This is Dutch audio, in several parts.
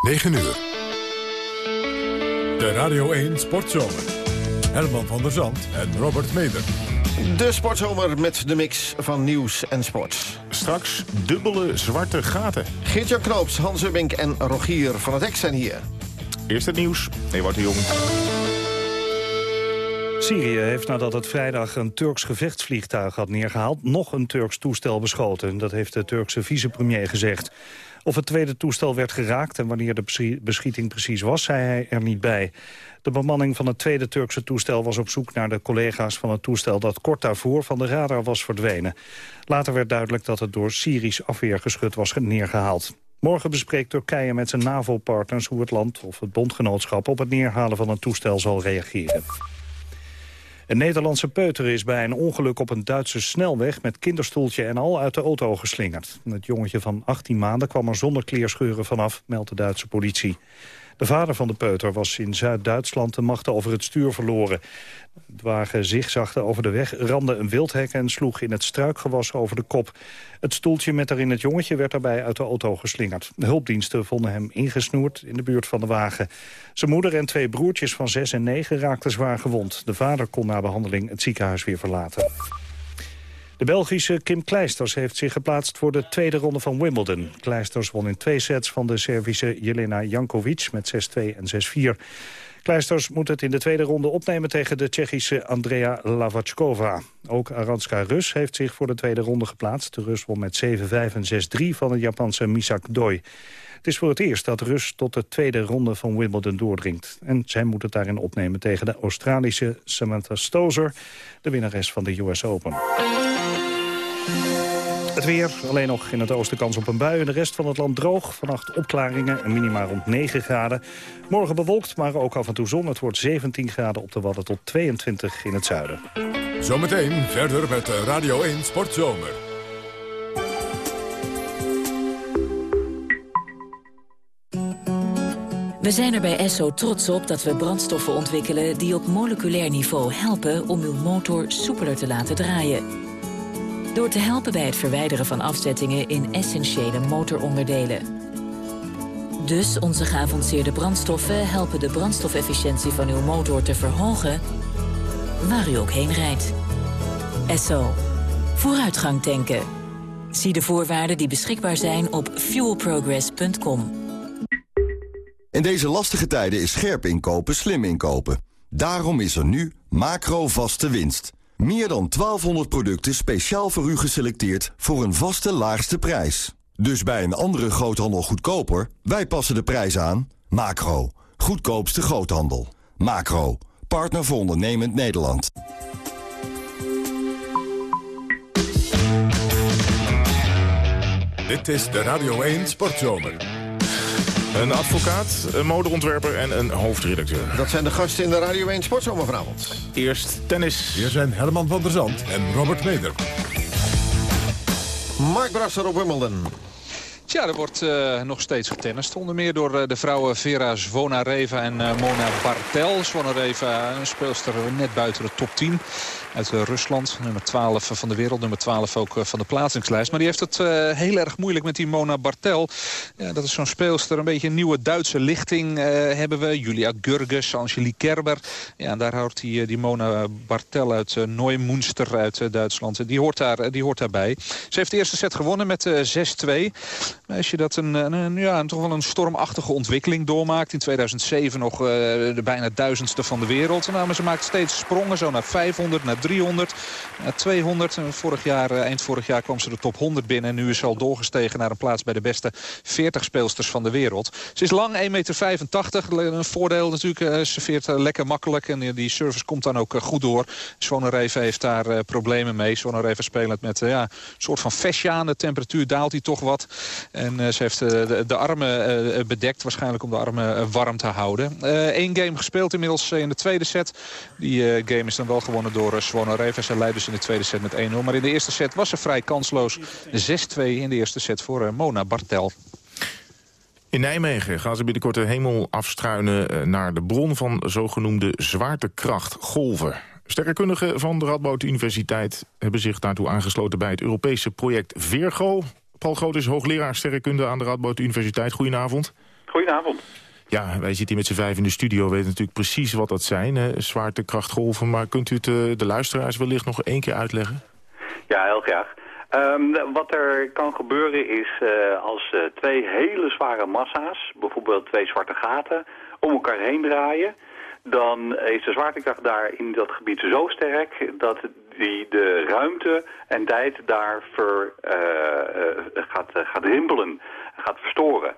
9 uur. De Radio 1 Sportzomer. Herman van der Zand en Robert Meder. De sportzomer met de mix van nieuws en sport. Straks dubbele zwarte gaten. Geert-Jan Knoops, Hans Ubbink en Rogier van het Hek zijn hier. Eerst het nieuws. Ewout de Jong. Syrië heeft nadat het vrijdag een Turks gevechtsvliegtuig had neergehaald... nog een Turks toestel beschoten. Dat heeft de Turkse vicepremier gezegd. Of het tweede toestel werd geraakt en wanneer de beschieting precies was... zei hij er niet bij. De bemanning van het tweede Turkse toestel was op zoek naar de collega's van het toestel... dat kort daarvoor van de radar was verdwenen. Later werd duidelijk dat het door Syrisch afweergeschut was neergehaald. Morgen bespreekt Turkije met zijn NAVO-partners hoe het land of het bondgenootschap... op het neerhalen van een toestel zal reageren. Een Nederlandse peuter is bij een ongeluk op een Duitse snelweg... met kinderstoeltje en al uit de auto geslingerd. Het jongetje van 18 maanden kwam er zonder kleerscheuren vanaf, meldt de Duitse politie. De vader van de peuter was in Zuid-Duitsland de macht over het stuur verloren. Het wagen zigzagde over de weg, ramde een wildhek en sloeg in het struikgewas over de kop. Het stoeltje met daarin het jongetje werd daarbij uit de auto geslingerd. De hulpdiensten vonden hem ingesnoerd in de buurt van de wagen. Zijn moeder en twee broertjes van zes en negen raakten zwaar gewond. De vader kon na behandeling het ziekenhuis weer verlaten. De Belgische Kim Kleisters heeft zich geplaatst voor de tweede ronde van Wimbledon. Kleisters won in twee sets van de Servische Jelena Jankovic met 6-2 en 6-4. Kleisters moet het in de tweede ronde opnemen tegen de Tsjechische Andrea Lavachkova. Ook Aranska Rus heeft zich voor de tweede ronde geplaatst. De Rus won met 7-5 en 6-3 van de Japanse Misak Doi. Het is voor het eerst dat Rus tot de tweede ronde van Wimbledon doordringt. En zij moet het daarin opnemen tegen de Australische Samantha Stozer... de winnares van de US Open. Het weer, alleen nog in het oosten kans op een bui. In de rest van het land droog. Vannacht opklaringen en minima rond 9 graden. Morgen bewolkt, maar ook af en toe zon. Het wordt 17 graden op de Wadden tot 22 in het zuiden. Zometeen verder met Radio 1 Sportzomer. We zijn er bij Esso trots op dat we brandstoffen ontwikkelen... die op moleculair niveau helpen om uw motor soepeler te laten draaien. Door te helpen bij het verwijderen van afzettingen in essentiële motoronderdelen. Dus onze geavanceerde brandstoffen helpen de brandstofefficiëntie van uw motor te verhogen... waar u ook heen rijdt. Esso. Vooruitgang tanken. Zie de voorwaarden die beschikbaar zijn op fuelprogress.com. In deze lastige tijden is scherp inkopen slim inkopen. Daarom is er nu macro vaste winst. Meer dan 1200 producten speciaal voor u geselecteerd voor een vaste laagste prijs. Dus bij een andere groothandel goedkoper, wij passen de prijs aan. Macro, goedkoopste groothandel. Macro, partner voor ondernemend Nederland. Dit is de Radio 1 Sportzomer. Een advocaat, een modeontwerper en een hoofdredacteur. Dat zijn de gasten in de Radio 1 Sportzomer vanavond. Eerst tennis. Hier zijn Herman van der Zand en Robert Meder. Mark Brasser op Wimbledon. Ja, er wordt uh, nog steeds getennist. Onder meer door uh, de vrouwen Vera Zvonareva en uh, Mona Bartel. Zvonareva, een speelster net buiten de top 10 uit eh, Rusland. Nummer 12 van de wereld, nummer 12 ook eh, van de plaatsingslijst. Maar die heeft het eh, heel erg moeilijk met die Mona Bartel. Ja, dat is zo'n speelster, een beetje een nieuwe Duitse lichting hebben we. Julia Gurges, Angelique Kerber. Ja, daar houdt die, die Mona Bartel uit Neumünster uit Duitsland. Die hoort, daar, die hoort daarbij. Ze heeft de eerste set gewonnen met 6-2. Als je dat een, een, ja, toch wel een stormachtige ontwikkeling doormaakt. In 2007 nog de bijna duizendste van de wereld. Nou, maar ze maakt steeds sprongen, zo naar 500, naar 300, 200. Vorig jaar, eh, eind vorig jaar kwam ze de top 100 binnen. En nu is ze al doorgestegen naar een plaats bij de beste 40 speelsters van de wereld. Ze is lang, 1,85 meter. Een voordeel natuurlijk. Eh, ze veert eh, lekker makkelijk. En die service komt dan ook goed door. Swanereven heeft daar problemen mee. Swanereven spelend met ja, een soort van vestje aan. De temperatuur daalt hij toch wat. En ze heeft de, de, armen bedekt. Waarschijnlijk om de armen warm te houden. Eén game gespeeld inmiddels in de tweede set. Die game is dan wel gewonnen door Swanareva. Zij leidt dus in de tweede set met 1-0. Maar in de eerste set was ze vrij kansloos. 6-2 in de eerste set voor eh, Mona Bartel. In Nijmegen gaan ze binnenkort de hemel afstruinen eh, naar de bron van zogenoemde zwaartekrachtgolven. Sterrenkundigen van de Radboud Universiteit hebben zich daartoe aangesloten bij het Europese project Virgo. Paul Groot is hoogleraar sterrenkunde aan de Radboud Universiteit. Goedenavond. Goedenavond. Ja, wij zitten hier met z'n vijf in de studio, weten natuurlijk precies wat dat zijn, hè? zwaartekrachtgolven. Maar kunt u het de luisteraars wellicht nog één keer uitleggen? Ja, heel graag. Um, wat er kan gebeuren is uh, als uh, twee hele zware massa's, bijvoorbeeld twee zwarte gaten, om elkaar heen draaien, dan is de zwaartekracht daar in dat gebied zo sterk dat die de ruimte en tijd daar ver, gaat, gaat rimpelen, gaat verstoren.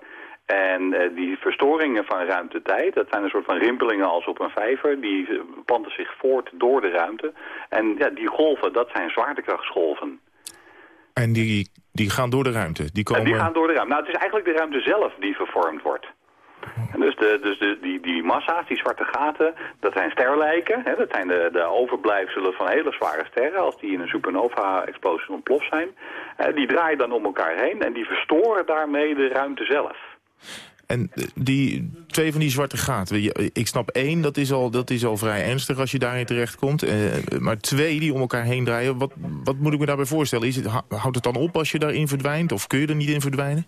En uh, die verstoringen van ruimte-tijd, dat zijn een soort van rimpelingen als op een vijver, die planten zich voort door de ruimte. En ja, die golven, dat zijn zwaartekrachtsgolven. En die, die gaan door de ruimte? Die, komen... En die gaan door de ruimte. Nou, het is eigenlijk de ruimte zelf die vervormd wordt. En dus de, dus de, die, die massa's, die zwarte gaten, dat zijn sterlijken. Hè, dat zijn de, de overblijfselen van hele zware sterren als die in een supernova-explosie ontploft zijn. Eh, die draaien dan om elkaar heen en die verstoren daarmee de ruimte zelf. En die twee van die zwarte gaten, ik snap één, dat is al, dat is al vrij ernstig als je daarin terechtkomt. Uh, maar twee die om elkaar heen draaien, wat, wat moet ik me daarbij voorstellen? Is het, houdt het dan op als je daarin verdwijnt of kun je er niet in verdwijnen?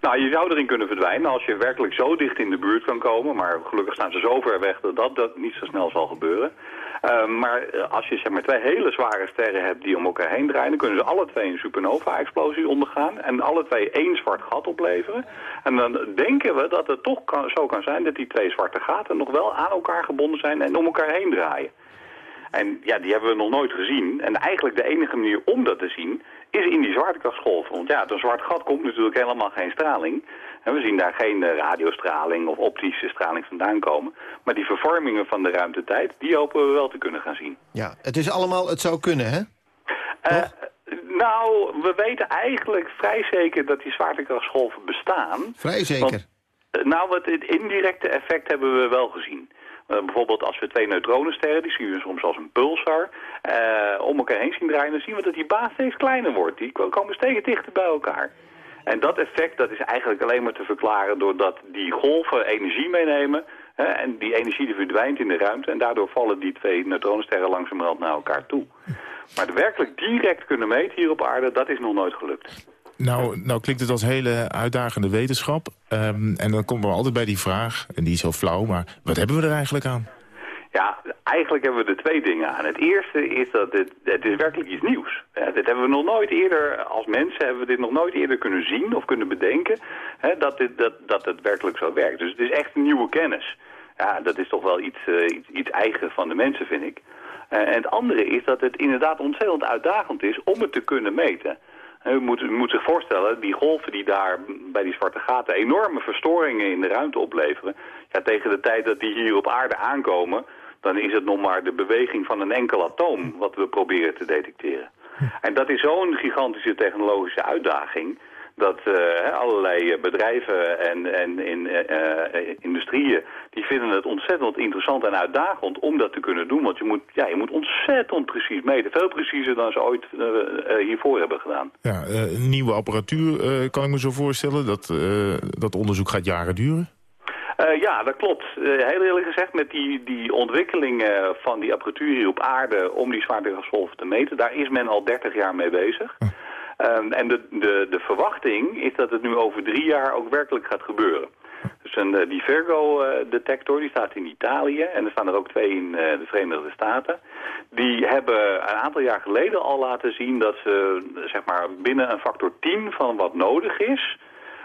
Nou, je zou erin kunnen verdwijnen als je werkelijk zo dicht in de buurt kan komen. Maar gelukkig staan ze zo ver weg dat, dat niet zo snel zal gebeuren. Uh, maar eh, als je zeg maar, twee hele zware sterren hebt die om elkaar heen draaien... dan kunnen ze alle twee een supernova-explosie ondergaan... en alle twee één zwart gat opleveren. En dan denken we dat het toch kan, zo kan zijn dat die twee zwarte gaten... nog wel aan elkaar gebonden zijn en om elkaar heen draaien. En ja, die hebben we nog nooit gezien. En eigenlijk de enige manier om dat te zien is in die zwaartekrachtsgolven. Want ja, uit een zwart gat komt natuurlijk helemaal geen straling. En we zien daar geen uh, radiostraling of optische straling vandaan komen. Maar die vervormingen van de ruimtetijd, die hopen we wel te kunnen gaan zien. Ja, het is allemaal, het zou kunnen, hè? Uh, nou, we weten eigenlijk vrij zeker dat die zwaartekrachtsgolven bestaan. Vrij zeker? Want, uh, nou, het indirecte effect hebben we wel gezien. Uh, bijvoorbeeld als we twee neutronensterren, die zien we soms als een pulsar, uh, om elkaar heen zien draaien, dan zien we dat die baas steeds kleiner wordt. Die komen steeds dichter bij elkaar. En dat effect dat is eigenlijk alleen maar te verklaren doordat die golven energie meenemen. Hè, en die energie verdwijnt in de ruimte en daardoor vallen die twee neutronensterren langzamerhand naar elkaar toe. Maar de werkelijk direct kunnen meten hier op aarde, dat is nog nooit gelukt. Nou, nou klinkt het als hele uitdagende wetenschap. Um, en dan komen we altijd bij die vraag, en die is heel flauw, maar wat hebben we er eigenlijk aan? Ja, eigenlijk hebben we er twee dingen aan. Het eerste is dat het, het is werkelijk iets nieuws. Ja, dit hebben we nog nooit eerder, als mensen hebben we dit nog nooit eerder kunnen zien of kunnen bedenken, hè, dat, dit, dat, dat het werkelijk zo werkt. Dus het is echt nieuwe kennis. Ja, dat is toch wel iets, uh, iets, eigen van de mensen, vind ik. Uh, en het andere is dat het inderdaad ontzettend uitdagend is om het te kunnen meten. U moet, moet zich voorstellen, die golven die daar bij die zwarte gaten enorme verstoringen in de ruimte opleveren. Ja, tegen de tijd dat die hier op aarde aankomen, dan is het nog maar de beweging van een enkel atoom wat we proberen te detecteren. En dat is zo'n gigantische technologische uitdaging dat uh, allerlei bedrijven en, en in, uh, industrieën... die vinden het ontzettend interessant en uitdagend om dat te kunnen doen. Want je moet, ja, je moet ontzettend precies meten. Veel preciezer dan ze ooit hiervoor hebben gedaan. Ja, nieuwe apparatuur kan ik me zo voorstellen. Dat, dat onderzoek gaat jaren duren. Uh, ja, dat klopt. Uh, heel eerlijk gezegd, met die, die ontwikkeling uh, van die apparatuur hier op aarde om die zwaartekrachtsgolven te meten, daar is men al 30 jaar mee bezig. Um, en de, de, de verwachting is dat het nu over drie jaar ook werkelijk gaat gebeuren. Dus een, die Virgo-detector, die staat in Italië en er staan er ook twee in de Verenigde Staten. Die hebben een aantal jaar geleden al laten zien dat ze zeg maar, binnen een factor 10 van wat nodig is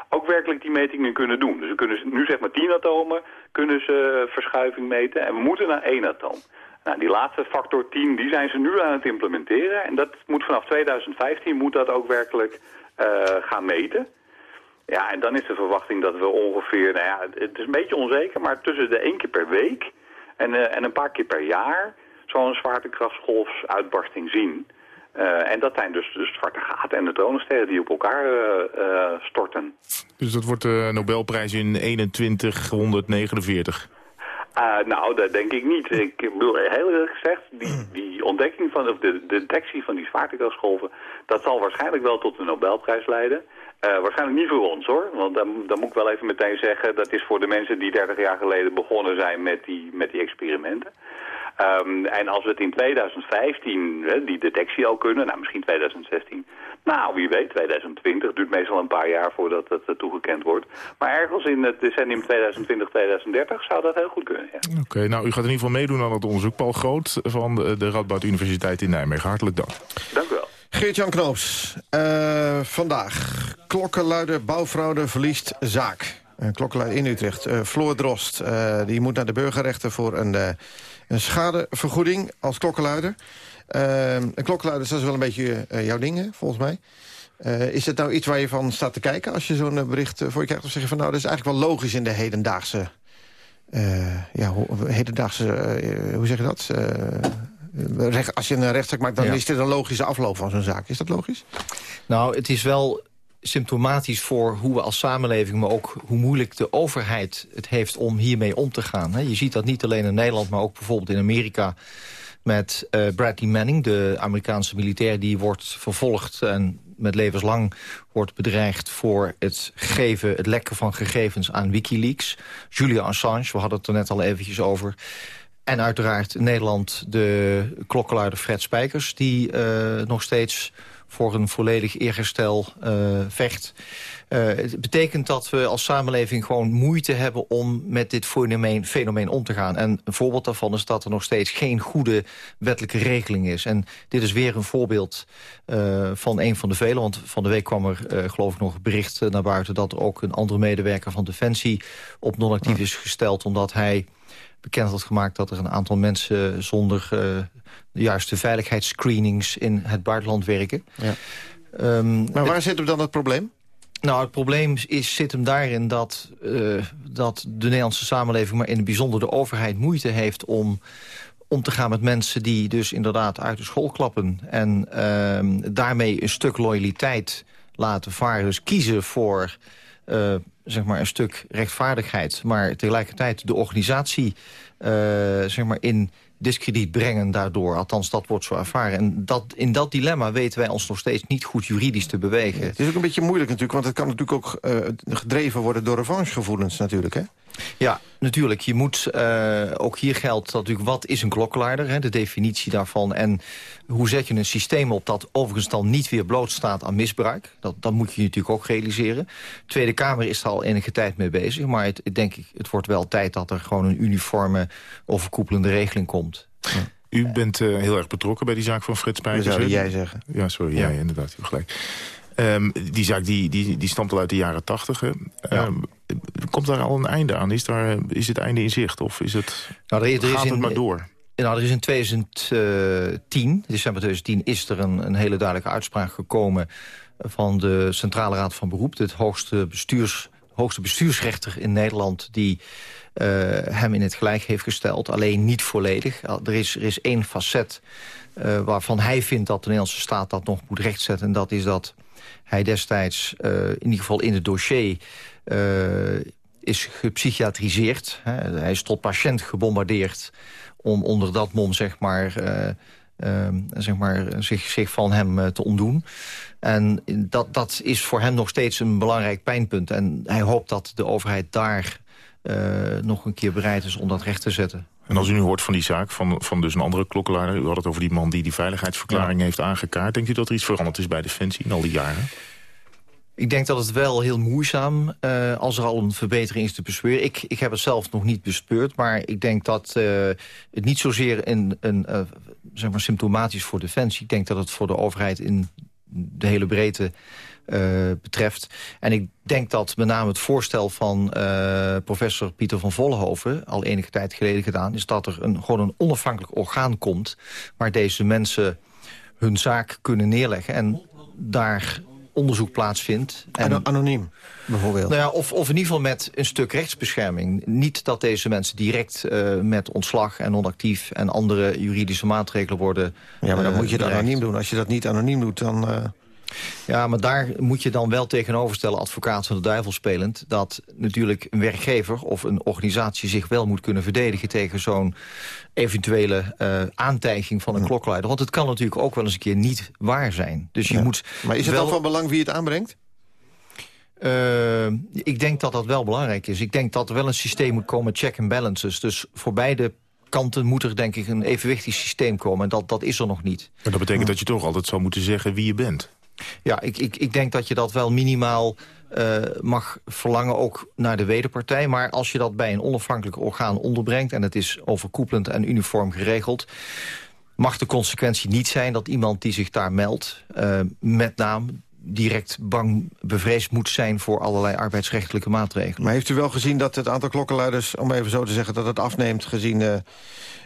ook werkelijk die metingen kunnen doen. Dus we kunnen nu zeg maar 10 atomen, kunnen ze verschuiving meten en we moeten naar één atoom. Nou, die laatste factor 10, die zijn ze nu aan het implementeren. En dat moet vanaf 2015 moet dat ook werkelijk uh, gaan meten. Ja, en dan is de verwachting dat we ongeveer, nou ja, het is een beetje onzeker, maar tussen de één keer per week en, uh, en een paar keer per jaar zo'n zwaartekrachtsgolfsuitbarsting zien. Uh, en dat zijn dus de zwarte gaten en neutronensterren die op elkaar uh, uh, storten. Dus dat wordt de Nobelprijs in 2149? nou, dat denk ik niet. Ik bedoel, heel eerlijk gezegd, die, die ontdekking van, of de, de detectie van die zwaartekrachtsgolven, dat zal waarschijnlijk wel tot de Nobelprijs leiden. waarschijnlijk niet voor ons hoor, want dan, dan moet ik wel even meteen zeggen, dat is voor de mensen die 30 jaar geleden begonnen zijn met die, met die experimenten. Ehm, en als we het in 2015 hè, die detectie al kunnen, nou misschien 2016... Nou, wie weet, 2020 duurt meestal een paar jaar voordat het uh, toegekend wordt. Maar ergens in het decennium 2020-2030 zou dat heel goed kunnen, ja. Oké, nou u gaat in ieder geval meedoen aan het onderzoek. Paul Groot van de, Radboud Universiteit in Nijmegen. Hartelijk dank. Dank u wel. Geert-Jan Knoops, uh, vandaag. Klokkenluider bouwfraude verliest zaak. Uh, klokkenluider in Utrecht. Uh, Floor Drost, die moet naar de burgerrechten voor een, een schadevergoeding als klokkenluider. een klokkenluider dat is wel een beetje jouw ding, volgens mij. is het nou iets waar je van staat te kijken als je zo'n bericht voor je krijgt? Of zeg je van nou, dat is eigenlijk wel logisch in de hedendaagse... ja, hedendaagse, hoe zeg je dat? als je een rechtszaak maakt, dan is dit een logische afloop van zo'n zaak. Is dat logisch? Nou, het is wel symptomatisch voor hoe we als samenleving... maar ook hoe moeilijk de overheid het heeft om hiermee om te gaan. Je ziet dat niet alleen in Nederland, maar ook bijvoorbeeld in Amerika... met uh, Bradley Manning, de Amerikaanse militair... die wordt vervolgd en met levenslang wordt bedreigd... voor het geven, het lekken van gegevens aan Wikileaks. Julian Assange, we hadden het er net al eventjes over... En uiteraard in Nederland de klokkenluider Fred Spijkers... die uh, nog steeds voor een volledig eerherstel uh, vecht. Uh, het betekent dat we als samenleving gewoon moeite hebben... om met dit fenomeen, fenomeen om te gaan. En een voorbeeld daarvan is dat er nog steeds geen goede wettelijke regeling is. En dit is weer een voorbeeld uh, van een van de vele. Want van de week kwam er, geloof ik, nog bericht naar buiten... dat er ook een andere medewerker van Defensie op non-actief is gesteld... omdat hij bekend had gemaakt dat er een aantal mensen zonder uh, de juiste veiligheidsscreenings in het buitenland werken. Ja. Um, maar waar zit hem dan het probleem? Nou, het probleem is, zit hem daarin dat, uh, dat de Nederlandse samenleving... maar in het bijzonder de overheid moeite heeft om om te gaan met mensen die dus inderdaad uit de school klappen... en uh, daarmee een stuk loyaliteit laten varen. Dus kiezen voor uh, zeg maar een stuk rechtvaardigheid... maar tegelijkertijd de organisatie uh, zeg maar in discrediet brengen daardoor. Althans, dat wordt zo ervaren. En dat, in dat dilemma weten wij ons nog steeds niet goed juridisch te bewegen. Het is ook een beetje moeilijk natuurlijk, want het kan natuurlijk ook uh, gedreven worden door revanchegevoelens natuurlijk, hè? Ja, natuurlijk. Je moet, uh, ook hier geldt natuurlijk, wat is een klokkenluider? Hè, de definitie daarvan. En hoe zet je een systeem op dat overigens dan niet weer blootstaat aan misbruik? Dat, dat moet je natuurlijk ook realiseren. De Tweede Kamer is er al enige tijd mee bezig. Maar het, denk ik, het wordt wel tijd dat er gewoon een uniforme overkoepelende regeling komt. Ja. U bent uh, heel erg betrokken bij die zaak van Frits Spijkers. Dat zou jij zeggen. Ja, sorry. Ja. Jij inderdaad. Gelijk. Um, die zaak die, die, die stamt al uit de jaren tachtig. Um, ja. Komt daar al een einde aan? Is, daar, is het einde in zicht? Of is het, nou, er, er gaat is in, het maar door? Nou, er is in 2010, december 2010, is er een, een hele duidelijke uitspraak gekomen... van de Centrale Raad van Beroep, het hoogste, bestuurs, hoogste bestuursrechter in Nederland... die uh, hem in het gelijk heeft gesteld, alleen niet volledig. Er is, er is één facet uh, waarvan hij vindt dat de Nederlandse staat dat nog moet rechtzetten... en dat is dat hij destijds, uh, in ieder geval in het dossier... is gepsychiatriseerd. Hè. Hij is tot patiënt gebombardeerd om onder dat mom zeg maar, zeg maar, zich, zich van hem te ontdoen. En dat, dat is voor hem nog steeds een belangrijk pijnpunt. En hij hoopt dat de overheid daar nog een keer bereid is om dat recht te zetten. En als u nu hoort van die zaak, van, van dus een andere klokkenluider... u had het over die man die die veiligheidsverklaring heeft aangekaart... denkt u dat er iets veranderd is bij Defensie in al die jaren? Ik denk dat het wel heel moeizaam, uh, als er al een verbetering is te bespeuren. Ik, ik heb het zelf nog niet bespeurd, maar ik denk dat uh, het niet zozeer een, een, uh, zeg maar symptomatisch voor Defensie. Ik denk dat het voor de overheid in de hele breedte betreft. En ik denk dat met name het voorstel van professor Pieter van Vollenhoven... al enige tijd geleden gedaan, is dat er een, gewoon een onafhankelijk orgaan komt... waar deze mensen hun zaak kunnen neerleggen en daar onderzoek plaatsvindt. En, Anoniem, bijvoorbeeld? Nou ja, of, of in ieder geval met een stuk rechtsbescherming. Niet dat deze mensen direct uh, met ontslag en onactief... en andere juridische maatregelen worden Ja, maar dan uh, moet je het anoniem doen. Als je dat niet anoniem doet, dan... Uh... Ja, maar daar moet je dan wel tegenover stellen, advocaat van de duivel spelend... dat natuurlijk een werkgever of een organisatie zich wel moet kunnen verdedigen... tegen zo'n eventuele uh, aantijging van een ja. klokluider. Want het kan natuurlijk ook wel eens een keer niet waar zijn. Dus je ja. moet maar is het wel... dan van belang wie het aanbrengt? Uh, ik denk dat dat wel belangrijk is. Ik denk dat er wel een systeem moet komen, check and balances. Dus voor beide kanten moet er denk ik een evenwichtig systeem komen. En dat, dat is er nog niet. Maar dat betekent dat je toch altijd zou moeten zeggen wie je bent. Ja, ik, ik, ik denk dat je dat wel minimaal uh, mag verlangen, ook naar de wederpartij. Maar als je dat bij een onafhankelijk orgaan onderbrengt... en het is overkoepelend en uniform geregeld mag de consequentie niet zijn dat iemand die zich daar meldt... Uh, met naam direct bang bevreesd moet zijn voor allerlei arbeidsrechtelijke maatregelen. Maar heeft u wel gezien dat het aantal klokkenluiders, om even zo te zeggen, dat het afneemt gezien uh,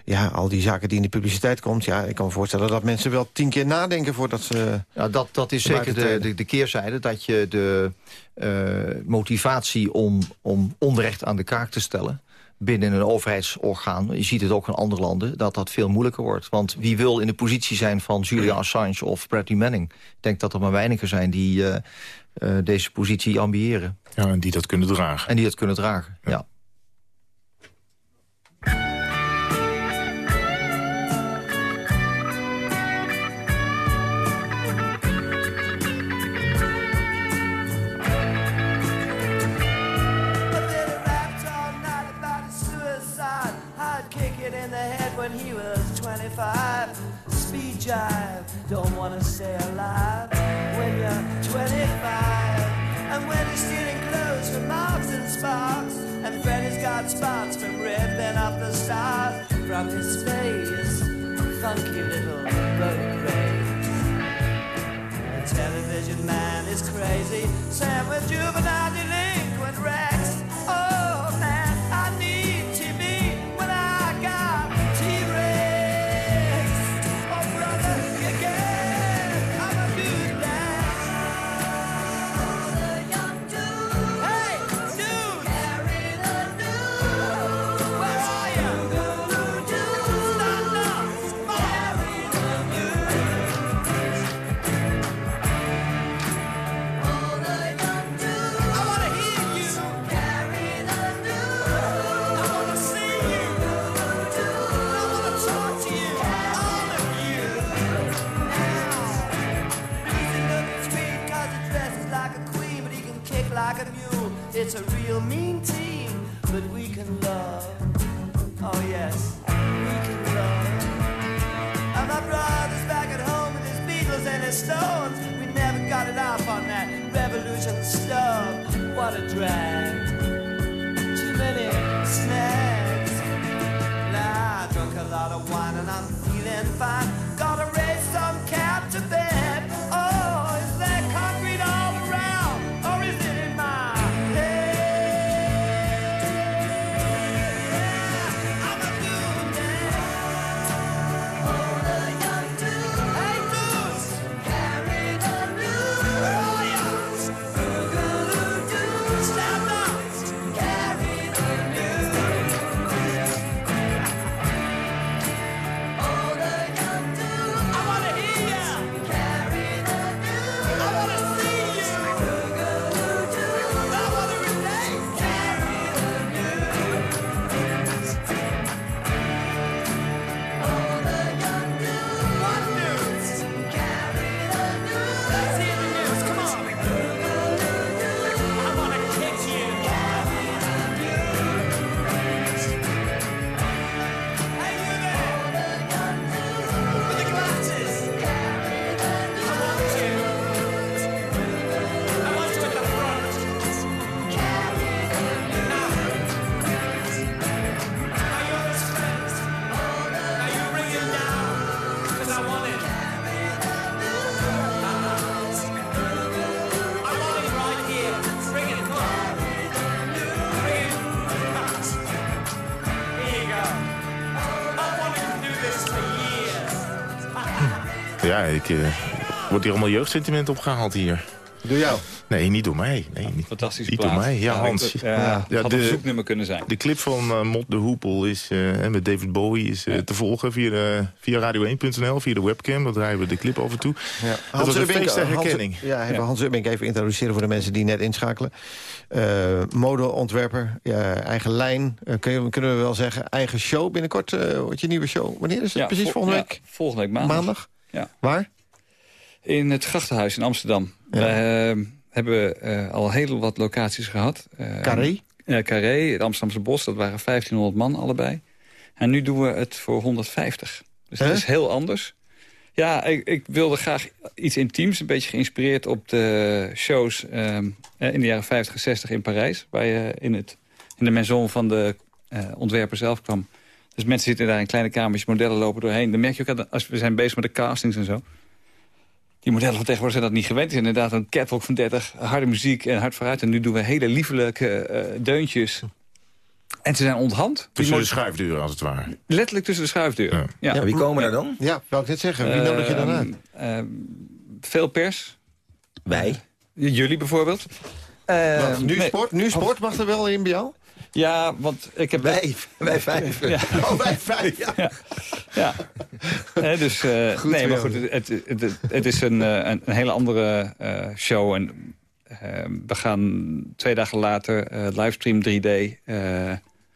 ja, al die zaken die in de publiciteit komt? Ja, ik kan me voorstellen dat mensen wel tien keer nadenken voordat ze... Ja, dat, dat is zeker de, de, de, keerzijde, dat je de uh, motivatie om, om onrecht aan de kaak te stellen binnen een overheidsorgaan, je ziet het ook in andere landen, dat dat veel moeilijker wordt. Want wie wil in de positie zijn van Julian Assange of Bradley Manning? Ik denk dat er maar weinigen zijn die uh, uh, deze positie ambiëren. Ja, en die dat kunnen dragen. En die dat kunnen dragen, ja. ja. Stay alive when you're 25. And when you're stealing clothes from Marks and Sparks. And Freddy's got spots from ripping up the stars from his face. Funky little boat race. The television man is crazy. Sam with juvenile delinquent Rex. Ja, ik, eh, wordt hier allemaal jeugdsentiment opgehaald hier. Door jou. Nee, niet door mij. Nee, niet, Fantastische niet plaat. door mij. Ja, Hans. ik- Ja, Ja, had de- een zoeknummer kunnen zijn. De clip van eh, Mot de Hoepel is, eh, met David Bowie is eh, te volgen via, via radio1.nl, via de webcam. Daar draaien we de clip af en toe. Ja. Dat was een feest der Hans- herkenning. ja, hebben Hans Ubbink even introduceren voor de mensen die net inschakelen. Eh, modeontwerper, ja, eigen lijn, eh, kun je, kunnen we wel zeggen. Eigen show, binnenkort uh, wordt je nieuwe show. Wanneer is het Ja, precies? vol- volgende ja, week? volgende week maandag. Maandag? Ja. Waar? In het Grachtenhuis in Amsterdam. Ja. Wij eh, hebben eh, al heel wat locaties gehad. Eh, Carré? Ja, Carré, het Amsterdamse Bos, dat waren 1500 man allebei. En nu doen we het voor 150. Dus dat is heel anders. Ja, ik, ik wilde graag iets intiems. Een beetje geïnspireerd op de shows in de jaren 50 en 60 in Parijs. Waar je in, het, in de maison van de eh, ontwerper zelf kwam. Dus mensen zitten daar in kleine kamertjes, modellen lopen doorheen. Dan merk je ook, aan- als we zijn bezig met de castings en zo. Die modellen van tegenwoordig zijn dat niet gewend. Het is inderdaad een catwalk van 30, harde muziek en hard vooruit. En nu doen we hele liefelijke eh, deuntjes. En ze zijn onthand. Tussen Die de schuifdeuren, als het ware. Letterlijk tussen de schuifdeuren. Ja. Ja, wie komen daar dan? Ja, wou ik net zeggen. Wie nodig je dan uit? Ehm, ehm, veel pers. Wij? Jullie bijvoorbeeld. Ehm, nu nee. sport? Nu sport mag er wel in bij jou? Ja, want ik heb... Wij, wij vijf. Ja. Oh, wij vijf. Ja. Ja. Hè, dus, eh, Goed nee, maar goed, het, het, het, het is een, eh, een, een hele andere eh, show. En we gaan twee dagen later eh, livestream 3D eh,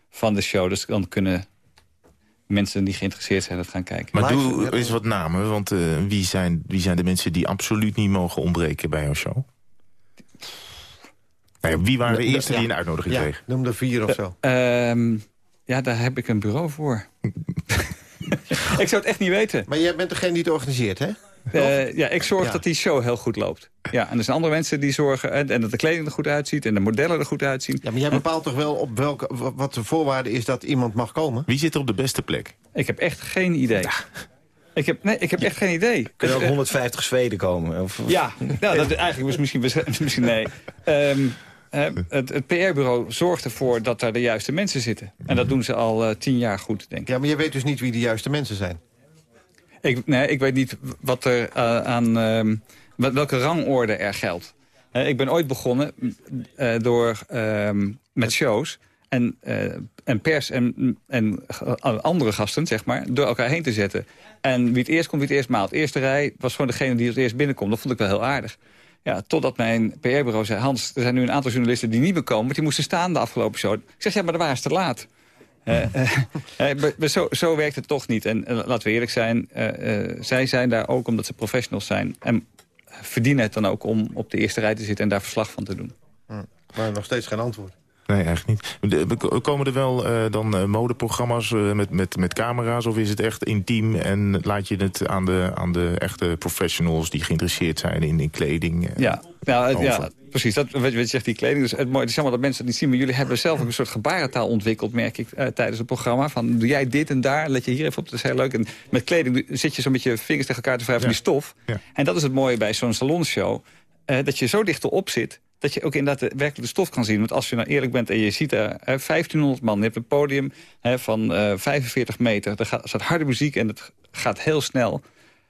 van de show. Dus dan kunnen mensen die geïnteresseerd zijn dat gaan kijken. Maar Live, doe eens wat namen, want eh, wie, zijn, wie zijn de mensen die absoluut niet mogen ontbreken bij jouw show? Nou ja, wie waren de eerste ja. die een uitnodiging Ja, kregen? noem er vier of zo. Ehm, ja, daar heb ik een bureau voor. ik zou het echt niet weten. Maar jij bent degene die het organiseert, hè? Eh, ja, ik zorg Ja. dat die show heel goed loopt. Ja, en er zijn andere mensen die zorgen... En, en dat de kleding er goed uitziet en de modellen er goed uitzien. Ja, maar jij bepaalt toch wel op welke, wa- wat de voorwaarde is dat iemand mag komen? Wie zit er op de beste plek? Ik heb echt geen idee. Ik heb, nee, ik heb echt geen idee. Kunnen ook Eh, 150 Zweden komen? Of, Ja, nou, dat eigenlijk was misschien, misschien nee. Ehm, eh, het het PR-bureau zorgt ervoor dat daar de juiste mensen zitten. En dat doen ze al eh, tien jaar goed, denk ik. Ja, maar jij weet dus niet wie de juiste mensen zijn. Ik, nee, ik weet niet wat er eh, aan ehm, welke rangorde er geldt. Ik ben ooit begonnen door ehm, met shows en, en pers en, en andere gasten, zeg maar, door elkaar heen te zetten. En wie het eerst komt, wie het eerst maalt. Eerste rij was gewoon degene die het eerst binnenkomt. Dat vond ik wel heel aardig. Ja, totdat mijn PR-bureau zei... Hans, er zijn nu een aantal journalisten die niet meer komen... want die moesten staan de afgelopen show. Ik zeg, ja, maar dat waren ze te laat. Eh, eh, eh, zo, zo werkt het toch niet. En laten we eerlijk zijn, eh, eh, zij zijn daar ook omdat ze professionals zijn. En verdienen het dan ook om op de eerste rij te zitten en daar verslag van te doen. Maar nog steeds geen antwoord. Nee, eigenlijk niet. De- Komen er wel eh, dan eh, modeprogramma's eh, met, met, met camera's... of is het echt intiem en laat je het aan de, aan de echte professionals... die geïnteresseerd zijn in, in kleding? Ja, ja, precies. Dat, wat je zegt, die kleding. Dus het mooie het is jammer dat mensen het niet zien. Maar jullie hebben zelf ook een soort gebarentaal ontwikkeld, merk ik, tijdens het programma. Van, doe jij dit en daar, let je hier even op, dat is heel leuk. En met kleding zit je zo met je vingers tegen elkaar te wrijven Ja. die stof. Ja. En dat is het mooie bij zo'n salonshow. dat je zo dicht erop zit, dat je ook inderdaad de, werkelijk de stof kan zien. Want als je nou eerlijk bent en je ziet er eh, 1500 man... je hebt een podium hè, van eh 45 meter, er gaat, staat harde muziek en het gaat heel snel.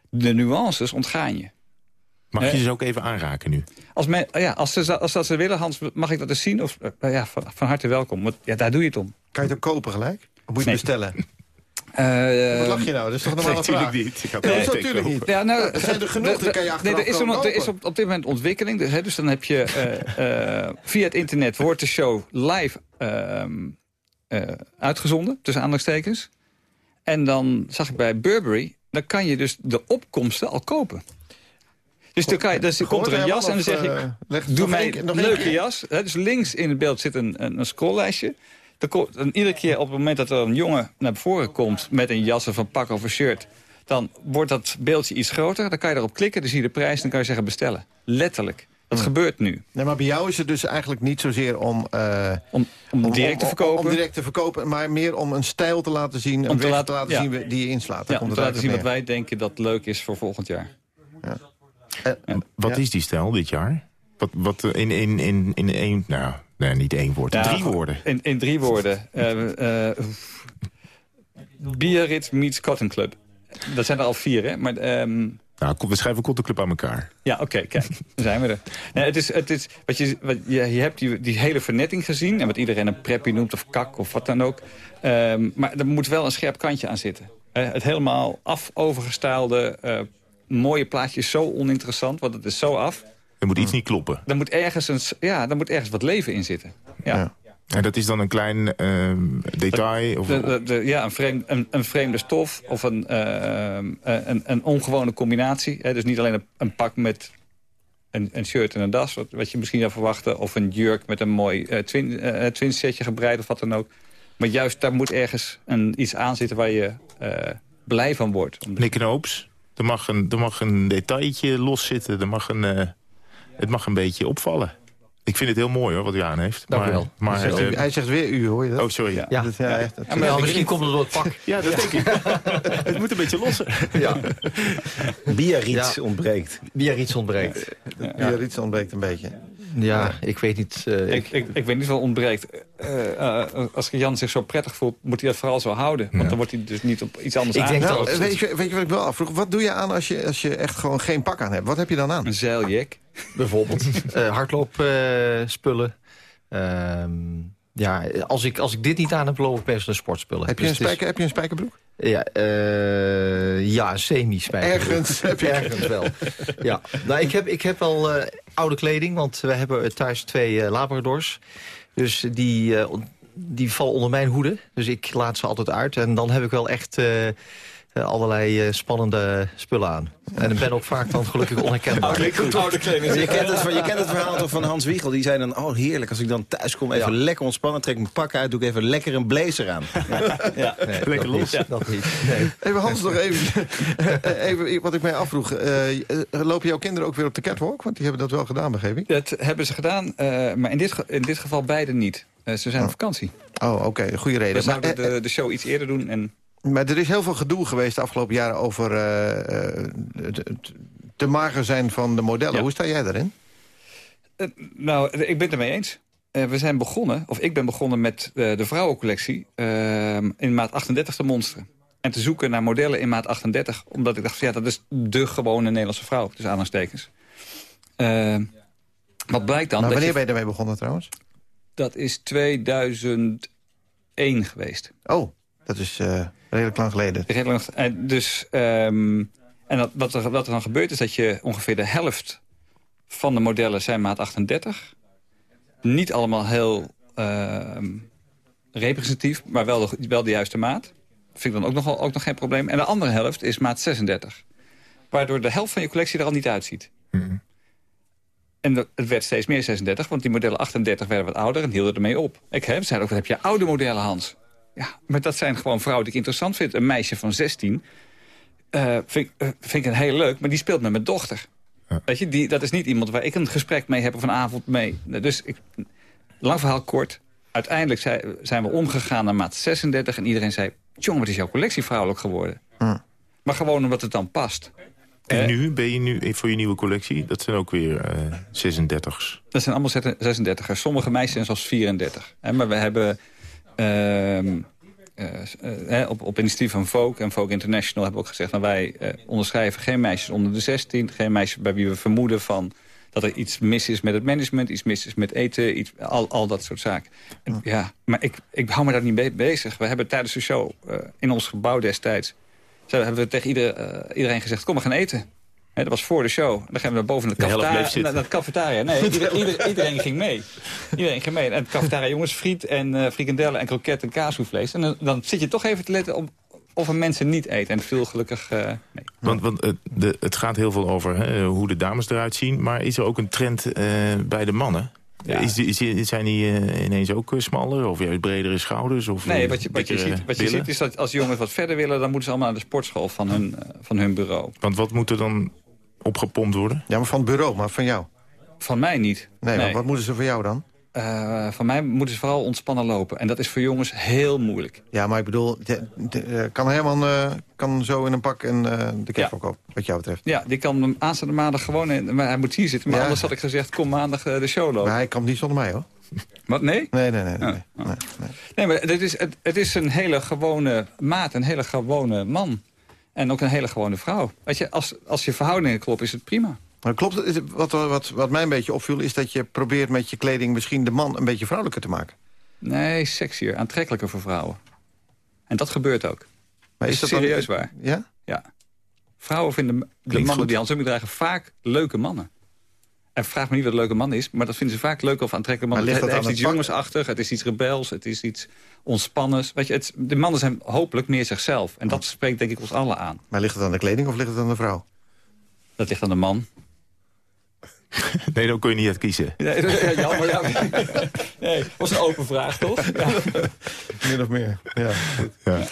De nuances ontgaan je. Mag je Eh. ze ook even aanraken nu? Als, men, ja, als, ze, als dat ze willen, Hans, mag ik dat eens zien? Of, eh, ja, van, van harte welkom. Want ja, daar doe je het om. Kan je het ook kopen gelijk? Of moet je Nee. het bestellen? Eh, Wat lach je nou? Dat is toch een normale natuurlijk vraag? niet. Ik had Nee, dat is een natuurlijk niet. Ja, nou, Er zijn er genoeg, de- dan kan je achteraf er is, gewoon er, er is op, op dit moment ontwikkeling. Dus, hè, dus dan heb je eh, eh, via het internet wordt de show live ehm, eh, uitgezonden, tussen aanhalingstekens. En dan zag ik bij Burberry, dan kan je dus de opkomsten al kopen. Dus dan, kan je, dus komt er een jas en dan zeg je, doe mij een leuke jas. Hè, dus links in het beeld zit een, een, een scrolllijstje. Dan komt- En iedere keer op het moment dat er een jongen naar voren komt... met een jas of een pak of een shirt... dan wordt dat beeldje iets groter. Dan kan je erop klikken, dan zie je de prijs... en dan kan je zeggen bestellen. Letterlijk. Dat gebeurt nu. Nee, maar bij jou is het dus eigenlijk niet zozeer om... eh, Om, om direct te verkopen. Om, direct te verkopen, maar meer om een stijl te laten zien... Om een te laten- te laten ja. zien die je inslaat. Ja, komt om te laten zien wat wij denken dat leuk is voor volgend jaar. Eh, Wat is die stijl dit jaar? Wat, wat in, in, in, in één... Nou, nee, niet één woord. Ja, drie woorden. In, in drie woorden. Eh eh Biarritz meets Cotton Club. Dat zijn er al vier, hè? Maar ehm, Nou, we schrijven Club aan elkaar. Ja, oké, kijk, dan zijn we er. Nee, het is, het is, wat je, wat, je, je hebt die, die hele vernetting gezien... en wat iedereen een preppy noemt of kak of wat dan ook. Ehm, maar er moet wel een scherp kantje aan zitten. Het helemaal af overgestaalde eh, mooie plaatje is zo oninteressant... want het is zo af. Er moet iets niet kloppen. Er moet ergens, een, ja, er moet ergens wat leven in zitten. Ja. Ja. En dat is dan een klein ehm, detail? Of, De, de, de- ja, een, vreemd, een, een vreemde stof of een, ehm, een, een ongewone combinatie. Hè? Dus niet alleen een, een pak met een, een shirt en een das, wat, wat je misschien zou verwachten... of een jurk met een mooi uh, twin, eh, twin setje gebreid of wat dan ook. Maar juist daar moet ergens een, iets aan zitten waar je eh, blij van wordt. Meneer Knoops, er mag een, er mag een detailtje loszitten. Er mag een, eh, het mag een beetje opvallen. Ik vind het heel mooi hoor, wat u aan heeft. Dank u maar, wel. Maar, Hij zegt, eh, hij zegt weer u, hoor je dat? oh, sorry. Ja, Ja. Dat- ja, echt, dat- Ja, maar ja, misschien komt het door het pak. ja dat denk ik. het moet een beetje lossen. Ja. Biarritz Ja. ontbreekt. Biarritz ontbreekt. Ja, iets ontbreekt een beetje. Ja, ik weet niet. eh, Ik, ik, ik weet niet wat ontbreekt. Eh, eh, als Jan zich zo prettig voelt, moet hij dat vooral zo houden. Want dan wordt hij dus niet op iets anders Ik denk. Nou, weet, je, weet je wat ik wel afvroeg? Wat doe je aan als je, als je echt gewoon geen pak aan hebt? Wat heb je dan aan? Een zeiljek. Bijvoorbeeld eh hardloopspullen. Ehm, ja, als ik, als ik dit niet aan heb, loop ik best naar sportspullen. Heb je, een Dus is- spijker, heb je een spijkerbroek? Ja, eh, ja semi-spijkerbroek. Ergens heb je- Ergens wel. Ja. Nou, ik, heb, ik heb wel eh, oude kleding, want we hebben thuis twee eh, labradors. Dus die, die vallen onder mijn hoede. Dus ik laat ze altijd uit. En dan heb ik wel echt allerlei eh, spannende spullen aan. En ik ben ook vaak dan gelukkig onherkenbaar. Je kent, het, van- je kent het verhaal toch van Hans Wiegel. Die zei dan, oh heerlijk, als ik dan thuis kom, even lekker ontspannen. Trek mijn pak uit, doe ik even lekker een blazer aan. Ja. Nee, lekker los. Dat niet. Nee. Even Hans, nog even, even wat ik mij afvroeg. Eh, eh, lopen jouw kinderen ook weer op de catwalk? Want die hebben dat wel gedaan, begreep ik. Dat hebben ze gedaan, eh, maar in dit, in dit geval beide niet. Eh, ze zijn op vakantie. Oh, oké, goede We reden. Maar, zouden eh, de, de show iets eerder doen. En maar er is heel veel gedoe geweest de afgelopen jaren... over eh, eh, het, te mager zijn van de modellen. Ja. Hoe sta jij daarin? Eh, nou, ik ben het ermee eens. We zijn begonnen, of ik ben begonnen met eh, de vrouwencollectie... eh, in maat 38 te monsteren. En te zoeken naar modellen in maat 38. Omdat ik dacht, ja, dat is de gewone Nederlandse vrouw. Dus aanhalingstekens. Eh, wat blijkt dan? Maar wanneer je- ben je ermee begonnen trouwens? dat is 2001 geweest. Oh, dat is redelijk lang geleden. Redelijk, eh, dus, ehm, en dat, wat, er, wat er dan gebeurt is dat je ongeveer de helft van de modellen zijn maat 38. Niet allemaal heel ehm, representatief, maar wel de, wel de juiste maat. Vind ik dan ook nog, ook nog geen probleem. En de andere helft is maat 36. Waardoor de helft van je collectie er al niet uitziet. En de- het werd steeds meer 36, want die modellen 38 werden wat ouder en hielden ermee op. Ik heb, zei ook, wat heb je oude modellen, Hans? Ja, maar dat zijn gewoon vrouwen die ik interessant vind. Een meisje van 16 eh, vind, ik- eh, vind ik een heel leuk, maar die speelt met mijn dochter. Weet je, die, dat is niet iemand waar ik een gesprek mee heb of een avond mee. Dus ik, lang verhaal kort. Uiteindelijk zei- zijn we omgegaan naar maat 36 en iedereen zei... Jongen, wat is jouw collectie vrouwelijk geworden? Maar gewoon omdat het dan past. En Eh, nu ben je nu voor je nieuwe collectie? Dat zijn ook weer 36's. Dat zijn allemaal 36ers. Sommige meisjes zijn zelfs 34. Hè, maar we hebben eh, eh, hè, op, op initiatief van Vogue en Vogue International hebben we ook gezegd... Nou, wij eh, onderschrijven geen meisjes onder de 16. Geen meisjes bij wie we vermoeden van dat er iets mis is met het management... iets mis is met eten, iets, al, al dat soort zaken. En, ja, maar ik, ik hou me daar niet mee bezig. We hebben tijdens de show eh, in ons gebouw destijds... Zo hebben we tegen ieder, eh, iedereen gezegd, kom, we gaan eten. Dat was voor de show. Dan gaan we naar boven de cafetaria. naar- naar de cafetaria. Nee, ieder- ieder- iedereen ging mee. Iedereen ging mee. En de cafetaria, jongens, friet en eh frikandellen en kroket en kaashoefvlees. En dan, dan zit je toch even te letten op of er mensen niet eten. En veel gelukkig eh nee. Want, want eh, de, het gaat heel veel over hè, hoe de dames eruit zien. Maar is er ook een trend bij de mannen? Ja. Is, is, zijn die ineens ook smaller? Of juist bredere schouders? Of, Nee, wat je, wat je, ziet, wat je ziet is dat als jongens wat verder willen... dan moeten ze allemaal naar de sportschool van hun, van hun bureau. Want wat moet er dan opgepompt worden? Ja, maar van het bureau, maar van jou. Van mij niet. Nee, maar wat moeten ze van jou dan? Eh, van mij moeten ze vooral ontspannen lopen. En dat is voor jongens heel moeilijk. Ja, maar ik bedoel, de- de- eh, kan Herman eh, kan zo in een pak en eh, de catwalk op, wat jou betreft. Ja, die kan hem aanstaande maandag gewoon... In, maar hij moet hier zitten. Maar Ja. anders had ik gezegd, kom maandag de show lopen. Maar hij kan niet zonder mij, hoor. Wat, nee? Nee, nee, nee. nee, Oh, nee, oh. nee, nee. Nee, maar het is, het, het is een hele gewone maat, een hele gewone man. En ook een hele gewone vrouw. Weet je, als, als je verhoudingen kloppen, is het prima. Maar klopt Wat, wat, wat mij een beetje opviel, is dat je probeert met je kleding misschien de man een beetje vrouwelijker te maken. Nee, sexier, aantrekkelijker voor vrouwen. En dat gebeurt ook. Maar is is dat dan- serieus waar? Ja? Ja. Vrouwen vinden de mannen goed. die handschoenen dragen vaak leuke mannen. En vraag me niet wat een leuke man is, maar dat vinden ze vaak leuk of aantrekkelijk. Maar ligt Het heeft aan iets jongensachtig, het is iets rebels, het is iets ontspannens. Weet je, het, de mannen zijn hopelijk meer zichzelf. En dat spreekt denk ik ons allen aan. Maar ligt het aan de kleding of ligt het aan de vrouw? Dat ligt aan de man. Nee, dan kun je niet uit kiezen. Nee, ja, jammer, ja. Nee, was een open vraag, toch? Ja. Min of meer, ja. Ja.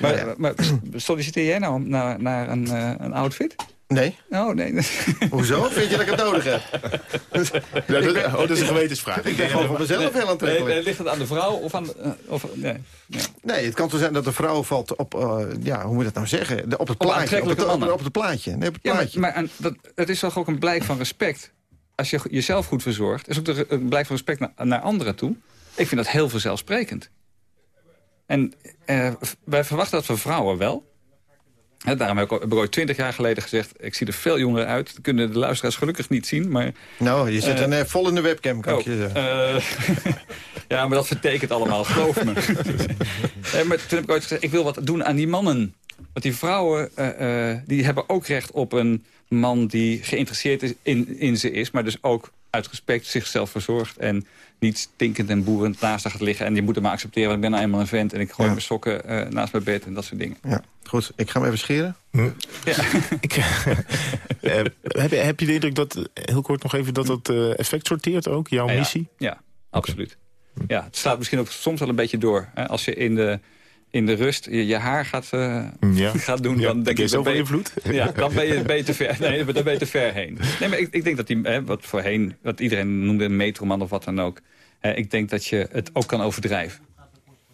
Maar, maar solliciteer jij nou naar, naar een, eh, een outfit? Nee. Oh, nee. Hoezo? Vind je dat ik het nodig heb? Ja, dat, oh, dat is een gewetensvraag. Ik ben gewoon voor mezelf heel aantrekkelijk. Nee, ligt het aan de vrouw of aan... eh, of, nee. nee. Nee, het kan zo zijn dat de vrouw valt op, eh, ja, hoe moet je dat nou zeggen? De- op het plaatje. Op het, op, op het plaatje. Nee, op het Ja, maar, plaatje. maar aan- dat, het is toch ook een blijk van respect. Als je jezelf goed verzorgt, is ook de- een blijk van respect naar, naar anderen toe. Ik vind dat heel vanzelfsprekend. En eh, wij verwachten dat van vrouwen wel. Daarom heb ik, ooit twintig jaar geleden gezegd... ik zie er veel jonger uit. Dat kunnen de luisteraars gelukkig niet zien. Maar, nou, je zit eh, een, eh, vol in de webcam, kan oh, ik je zeggen. eh, ja, maar dat vertekent allemaal, geloof me. Maar toen heb ik ooit gezegd, ik wil wat doen aan die mannen. Want die vrouwen, die hebben ook recht op een man die geïnteresseerd is in, in ze is... maar dus ook uit respect zichzelf verzorgt... en niet stinkend en boerend naast haar gaat liggen... en die moeten maar accepteren, want ik ben nou eenmaal een vent... en ik gooi Ja. mijn sokken eh, naast mijn bed en dat soort dingen. Ja, goed. Ik ga hem even scheren. Ik, eh, heb, je- heb je de indruk dat, eh, heel kort nog even, dat dat eh, effect sorteert ook, jouw Ja, ja. missie? Ja, absoluut. Ja, het slaat misschien ook soms wel een beetje door. Hè? Als je in de, in de rust je, je haar gaat, eh, Ja. gaat doen, Ja, dan denk ik... dan ben je- invloed? Ja, dan ben je, te ver. Nee, dan ben je te ver heen. Nee, maar ik, ik denk dat die, hè, wat voorheen, wat iedereen noemde een metroman of wat dan ook. Hè, ik denk dat je het ook kan overdrijven.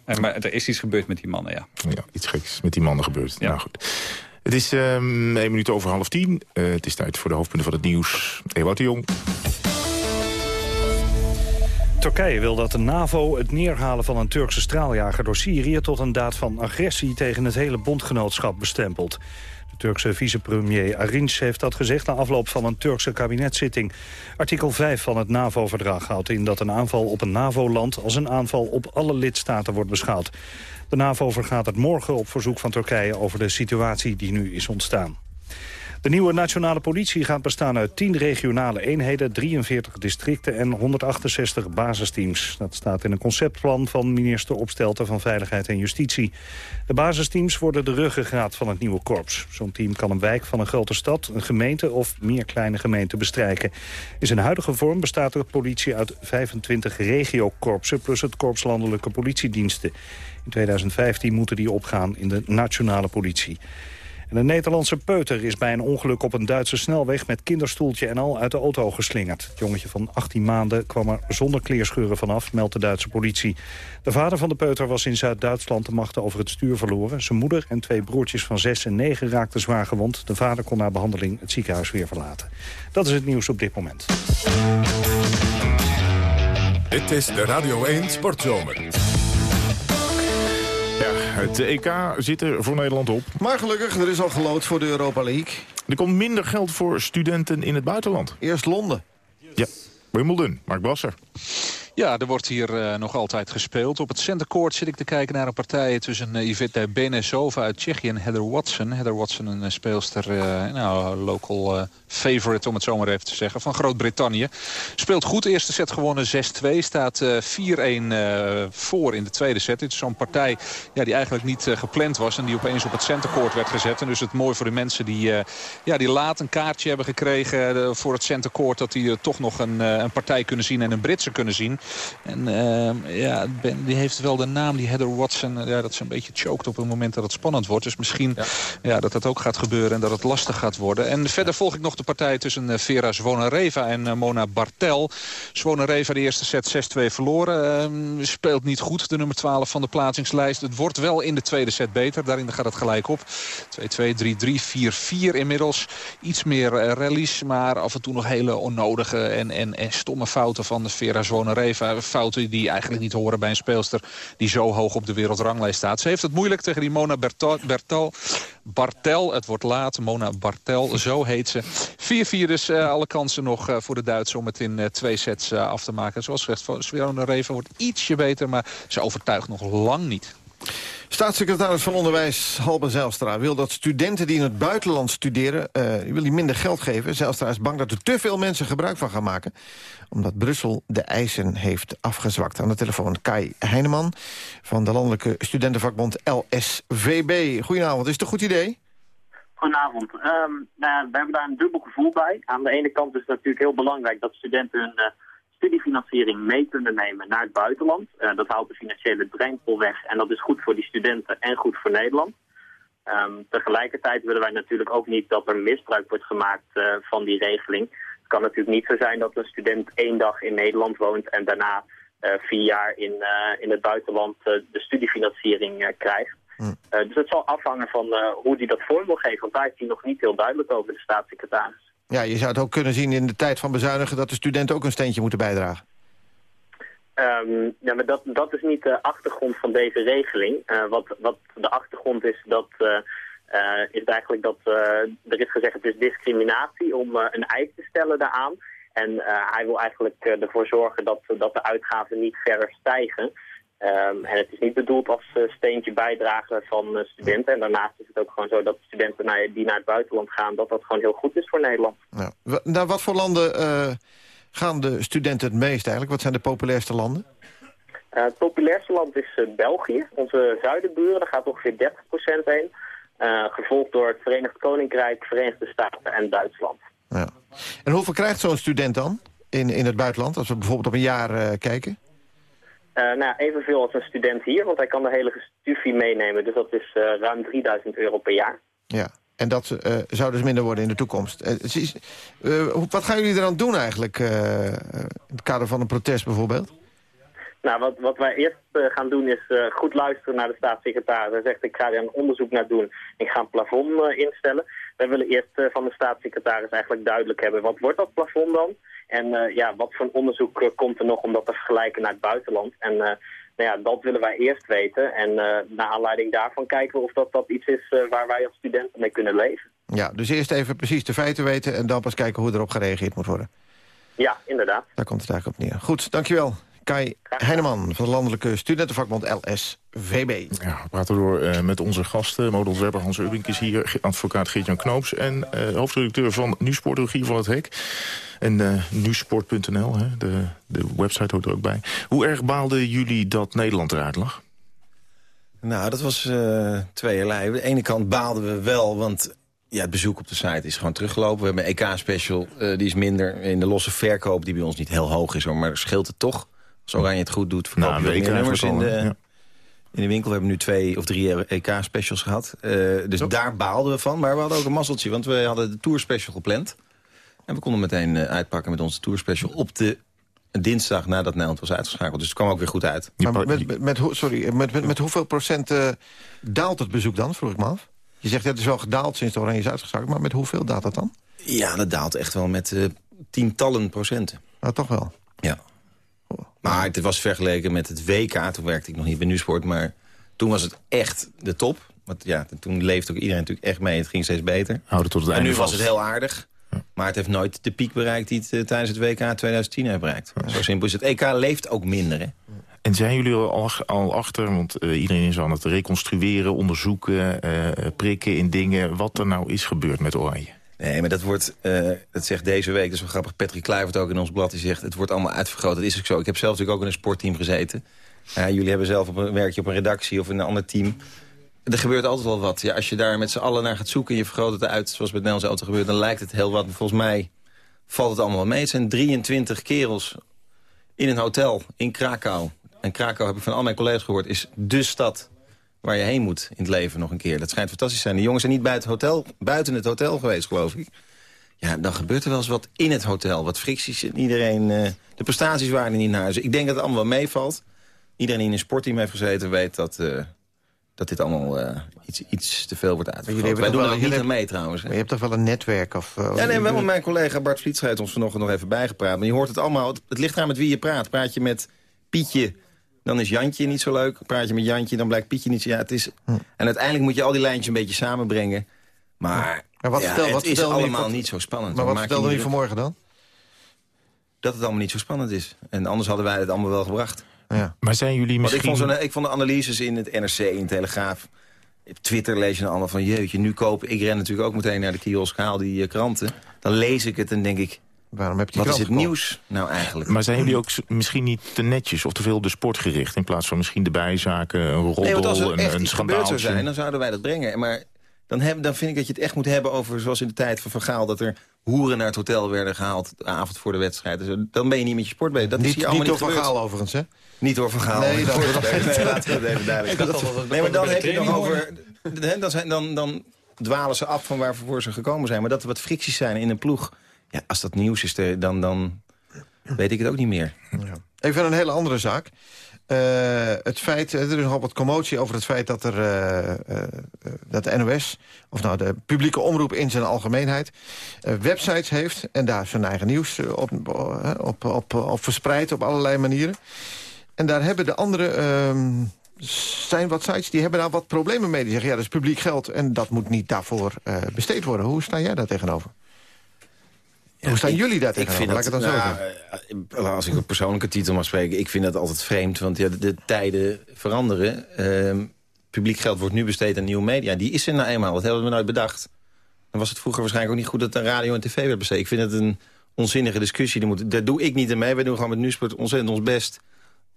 Eh, maar er is iets gebeurd met die mannen, ja. Ja, iets geks met die mannen gebeurd. Nou goed. Het is ehm één minuut over half tien. Eh, het is tijd voor de hoofdpunten van het nieuws. Ewout de Jong. Turkije wil dat de NAVO het neerhalen van een Turkse straaljager door Syrië... tot een daad van agressie tegen het hele bondgenootschap bestempelt. De Turkse vicepremier Arinç heeft dat gezegd na afloop van een Turkse kabinetszitting. Artikel 5 van het NAVO-verdrag houdt in dat een aanval op een NAVO-land... als een aanval op alle lidstaten wordt beschouwd. De NAVO vergaat het morgen op verzoek van Turkije over de situatie die nu is ontstaan. De nieuwe nationale politie gaat bestaan uit 10 regionale eenheden, 43 districten en 168 basisteams. Dat staat in een conceptplan van minister Opstelten van Veiligheid en Justitie. De basisteams worden de ruggengraat van het nieuwe korps. Zo'n team kan een wijk van een grote stad, een gemeente of meer kleine gemeenten bestrijken. In zijn huidige vorm bestaat de politie uit 25 regiokorpsen plus het korps landelijke politiediensten. In 2015 moeten die opgaan in de nationale politie. En een Nederlandse peuter is bij een ongeluk op een Duitse snelweg... met kinderstoeltje en al uit de auto geslingerd. Het jongetje van 18 maanden kwam er zonder kleerscheuren vanaf, meldt de Duitse politie. De vader van de peuter was in Zuid-Duitsland de machten over het stuur verloren. Zijn moeder en twee broertjes van 6 en 9 raakten zwaar gewond. De vader kon na behandeling het ziekenhuis weer verlaten. Dat is het nieuws op dit moment. Dit is de Radio 1 Sportzomer. Het EK zit er voor Nederland op. Maar gelukkig, er is al gelood voor de Europa League. Er komt minder geld voor studenten in het buitenland. Eerst Londen. Ja, Wimbledon, Mark Brasser. Ja, er wordt hier eh, nog altijd gespeeld. Op het centercourt zit ik te kijken naar een partij tussen uh, Iveta Benesova uit Tsjechië en Heather Watson. Heather Watson, een uh, speelster, uh, nou, local favorite om het zo maar even te zeggen, van Groot-Brittannië. Speelt goed, eerste set gewonnen 6-2, staat 4-1 voor in de tweede set. Dit is zo'n partij ja, die eigenlijk niet gepland was en die opeens op het centercourt werd gezet. En dus het mooi voor de mensen die, ja, die laat een kaartje hebben gekregen voor het centercourt, dat die toch nog een, een partij kunnen zien en een Britse kunnen zien. En uh, ja, ben, die heeft wel de naam, die Heather Watson. Uh, ja, dat ze een beetje choked op het moment dat het spannend wordt. Dus misschien ja. ja. dat dat ook gaat gebeuren en dat het lastig gaat worden. En verder volg ik nog de partij tussen uh, Vera Zvonareva en Mona Bartel. Zvonareva de eerste set 6-2 verloren. Ehm, speelt niet goed, de nummer 12 van de plaatsingslijst. Het wordt wel in de tweede set beter. Daarin gaat het gelijk op. 2-2, 3-3, 4-4 inmiddels. Iets meer rallies, maar af en toe nog hele onnodige en, en, en stomme fouten van Vera Zvonareva fouten die eigenlijk niet horen bij een speelster die zo hoog op de wereldranglijst staat. Ze heeft het moeilijk tegen die Mona Bertal, Bartel. Het wordt laat, Mona Bartel, zo heet ze. 4-4 dus uh, alle kansen nog uh, voor de Duitsers om het in twee sets af te maken. Zoals gezegd, Zvonareva wordt ietsje beter, maar ze overtuigt nog lang niet. Staatssecretaris van Onderwijs Halbe Zijlstra wil dat studenten die in het buitenland studeren... Uh, wil die minder geld geven. Zijlstra is bang dat er te veel mensen gebruik van gaan maken... omdat Brussel de eisen heeft afgezwakt. Aan de telefoon Kai Heineman van de landelijke studentenvakbond LSVB. Goedenavond, is het een goed idee? Goedenavond. Um, nou, we hebben daar een dubbel gevoel bij. Aan de ene kant is het natuurlijk heel belangrijk dat studenten hun... Studiefinanciering mee kunnen nemen naar het buitenland. Eh, dat haalt de financiële drempel weg en dat is goed voor die studenten en goed voor Nederland. Ehm, tegelijkertijd willen wij natuurlijk ook niet dat er misbruik wordt gemaakt eh, van die regeling. Het kan natuurlijk niet zo zijn dat een student één dag in Nederland woont en daarna eh, vier jaar in, in het buitenland de studiefinanciering krijgt. Eh, dus het zal afhangen van hoe die dat vorm wil geven, want daar is hij nog niet heel duidelijk over, de staatssecretaris. Ja, je zou het ook kunnen zien in de tijd van bezuinigen... dat de studenten ook een steentje moeten bijdragen. Ehm, ja, maar dat, dat is niet de achtergrond van deze regeling. Eh, wat, wat de achtergrond is, dat, eh, eh, is eigenlijk dat er is gezegd het is discriminatie om een eis te stellen daaraan. En hij wil eigenlijk ervoor zorgen dat, dat de uitgaven niet verder stijgen. Ehm, en het is niet bedoeld als eh, steentje bijdragen van eh, studenten. En daarnaast is het ook gewoon zo dat studenten naar, die naar het buitenland gaan... dat dat gewoon heel goed is voor Nederland. Ja. Wa- Naar wat voor landen eh, gaan de studenten het meest eigenlijk? Wat zijn de populairste landen? Het populairste land is België, onze zuidenburen. Daar gaat ongeveer 30% heen. Gevolgd door het Verenigd Koninkrijk, Verenigde Staten en Duitsland. Ja. En hoeveel krijgt zo'n student dan in, in het buitenland? Als we bijvoorbeeld op een jaar kijken. Eh, nou, evenveel als een student hier, want hij kan de hele studie meenemen. Dus dat is eh, ruim 3000 euro per jaar. Ja. En dat eh, zou dus minder worden in de toekomst. Wat gaan jullie eraan doen eigenlijk? in het kader van een protest bijvoorbeeld? Nou, wat, wat wij eerst gaan doen is goed luisteren naar de staatssecretaris. Hij zegt, ik ga er een onderzoek naar doen. Ik ga een plafond instellen. Wij willen eerst eh, van de staatssecretaris eigenlijk duidelijk hebben... wat wordt dat plafond dan? En eh, ja, wat voor onderzoek eh, komt er nog om dat te vergelijken naar het buitenland? En nou ja, dat willen wij eerst weten. En eh naar aanleiding daarvan kijken we of dat, dat iets is waar wij als studenten mee kunnen leven. Ja, dus eerst even precies de feiten weten... en dan pas kijken hoe erop gereageerd moet worden. Ja, inderdaad. Daar komt het eigenlijk op neer. Goed, dankjewel. Kai Heineman van de Landelijke Studentenvakbond LSVB. Ja, we praten door eh, met onze gasten. Modeontwerper Hans Ubbink is hier, advocaat Geert-Jan Knoops... en eh, hoofdredacteur van Nieuwsport, Rogier van het Hek. En uh, nieuwsport.nl, hè, de, de website hoort er ook bij. Hoe erg baalden jullie dat Nederland eruit lag? Nou, dat was eh tweeërlei. Aan de ene kant baalden we wel, want ja, het bezoek op de site is gewoon teruggelopen. We hebben een EK-special, eh, die is minder in de losse verkoop... die bij ons niet heel hoog is, hoor, maar scheelt het toch. Als Oranje het goed doet, verkoop Nou, week meer nummers in de, in de winkel. We hebben nu twee of drie EK-specials gehad. Eh, dus daar baalden we van. Maar we hadden ook een mazzeltje, want we hadden de Tour-special gepland. En we konden meteen eh, uitpakken met onze Tour-special op de dinsdag nadat Nederland was uitgeschakeld. Dus het kwam ook weer goed uit. Maar met, met, sorry, met, met, met hoeveel procent eh, daalt het bezoek dan, vroeg ik me af? Je zegt het is wel gedaald sinds de Oranje is uitgeschakeld... maar met hoeveel daalt dat dan? Ja, dat daalt echt wel met eh, tientallen procenten. Nou, toch wel. Ja. Maar het was vergeleken met het WK. Toen werkte ik nog niet bij Nusport. Maar toen was het echt de top. Want ja, toen leefde ook iedereen natuurlijk echt mee. Het ging steeds beter. Houden tot het en einde nu was het heel aardig. Maar het heeft nooit de piek bereikt die het eh, tijdens het WK 2010 heeft bereikt. Zo simpel is het. EK leeft ook minder, hè? En zijn jullie er al, al achter, want eh, iedereen is aan het reconstrueren, onderzoeken, eh, prikken in dingen... wat er nou is gebeurd met Oranje? Nee, maar dat wordt, eh, dat zegt deze week, is wel grappig. Patrick Kluivert ook in ons blad, die zegt... het wordt allemaal uitvergroot. Dat is ook zo. Ik heb zelf natuurlijk ook in een sportteam gezeten. Jullie hebben zelf op een werkje op een redactie of in een ander team. Er gebeurt altijd wel wat. Ja, als je daar met z'n allen naar gaat zoeken en je vergroot het uit... zoals met Nederlandse auto gebeurt, dan lijkt het heel wat. Volgens mij valt het allemaal mee. Het zijn 23 kerels in een hotel in Krakau. En Krakau, heb ik van al mijn collega's gehoord, is dé stad waar je heen moet in het leven nog een keer. Dat schijnt fantastisch te zijn. De jongens zijn niet buiten, het hotel, buiten het hotel geweest, geloof ik. Ja, dan gebeurt er wel eens wat in het hotel. Wat fricties en iedereen... eh, de prestaties waren er niet naar. Dus ik denk dat het allemaal wel meevalt. Iedereen die in een sportteam heeft gezeten weet dat, eh, dat dit allemaal eh, iets, iets te veel wordt uitgevoerd. Wij doen er ook niet aan mee trouwens. hè. Maar je hebt toch wel een netwerk? Of, Ja, nee, wel mijn collega Bart Vlietstra heeft ons vanochtend nog even bijgepraat. Maar je hoort het allemaal, het, het ligt eraan met wie je praat. Praat je met Pietje, dan is Jantje niet zo leuk. Praat je met Jantje, dan blijkt Pietje niet zo... Ja, het is, Hm. En uiteindelijk moet je al die lijntjes een beetje samenbrengen. Maar, Maar wat ja, vertel- het wat is allemaal niet zo spannend. Maar wat je vertelde je niet vanmorgen dan? Dat het allemaal niet zo spannend is. En anders hadden wij het allemaal wel gebracht. Ja. Maar zijn jullie Want misschien... ik, vond zo'n- ik vond de analyses in het NRC, in de Telegraaf... Op Twitter lees je dan allemaal van, jeetje, nu kopen... Ik ren natuurlijk ook meteen naar de kiosk, haal die eh, kranten. Dan lees ik het en denk ik, Waarom heb je wat is het gekocht? nieuws nou eigenlijk? Maar zijn jullie ook misschien niet te netjes of te veel op de sport gericht... in plaats van misschien de bijzaken, een roddel, Nee, als er een, echt een zou zijn, dan zouden wij dat brengen. Maar Dan, heb, dan vind ik dat je het echt moet hebben over, zoals in de tijd van Van Gaal... dat er hoeren naar het hotel werden gehaald de avond voor de wedstrijd. Dus dan ben je niet met je sport bezig. Dat is Niet, hier allemaal niet door niet. Gaal overigens, hè? Niet door Van Gaal. Nee, dat- nee, laten we het even duidelijk. Dat nee, maar dan heb je het nog over... Dan, zijn, dan, dan dwalen ze af van waarvoor ze gekomen zijn. Maar dat er wat fricties zijn in een ploeg... Ja, als dat nieuws is, eh, dan, dan weet ik het ook niet meer. Even een hele andere zaak. Eh, het feit, er is nogal wat commotie over het feit dat, er, eh, eh, dat de NOS... of nou de publieke omroep in zijn algemeenheid... eh, websites heeft en daar zijn eigen nieuws eh, op, eh, op, op, op verspreid op allerlei manieren. En daar hebben de andere... ehm, zijn wat sites die hebben daar wat problemen mee. Die zeggen, ja, dat is publiek geld en dat moet niet daarvoor eh, besteed worden. Hoe sta jij daar tegenover? Hoe staan ik- jullie daar ik tegenover? Laat ik het dan zo nou, eh, Als ik op persoonlijke titel mag spreken... ik vind dat altijd vreemd, want ja, de, de tijden veranderen. Ehm, publiek geld wordt nu besteed aan nieuwe media. Die is er nou eenmaal, dat hebben we nooit bedacht. Dan was het vroeger waarschijnlijk ook niet goed... dat er radio en tv werd besteed. Ik vind het een onzinnige discussie. Die moet, daar doe ik niet aan mee. Wij doen gewoon met Nusport ontzettend ons best...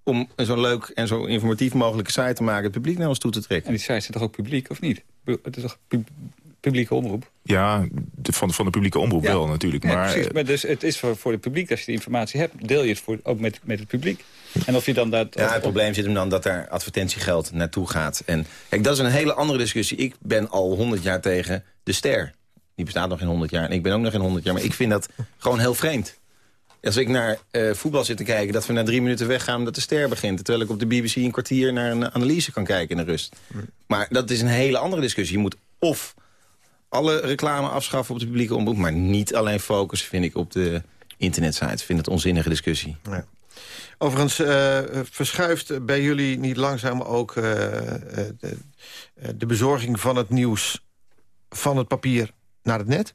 om een zo leuk en zo informatief mogelijke site te maken... het publiek naar ons toe te trekken. En die sites zijn toch ook publiek, of niet? Het is toch pub- publieke omroep? Ja, de- van, van de publieke omroep Ja. wel natuurlijk. Ja, Maar, precies. eh, Maar dus het is voor, voor het publiek, als je die informatie hebt... deel je het voor, ook met, met het publiek. En of je dan dat... Ja, het probleem zit hem dan dat daar advertentiegeld naartoe gaat. En kijk, dat is een hele andere discussie. Ik ben al 100 jaar tegen de ster. Die bestaat nog geen 100 jaar. En ik ben ook nog geen 100 jaar. Maar ik vind dat gewoon heel vreemd. Als ik naar eh, voetbal zit te kijken, dat we na drie minuten weggaan dat de ster begint. Terwijl ik op de BBC een kwartier naar een analyse kan kijken in de rust. Maar dat is een hele andere discussie. Je moet of alle reclame afschaffen op de publieke omroep... maar niet alleen focussen, vind ik, op de internetsites. Ik vind het onzinnige discussie. Ja. Overigens eh, verschuift bij jullie niet langzaam ook eh, eh, de, eh, de bezorging van het nieuws van het papier naar het net?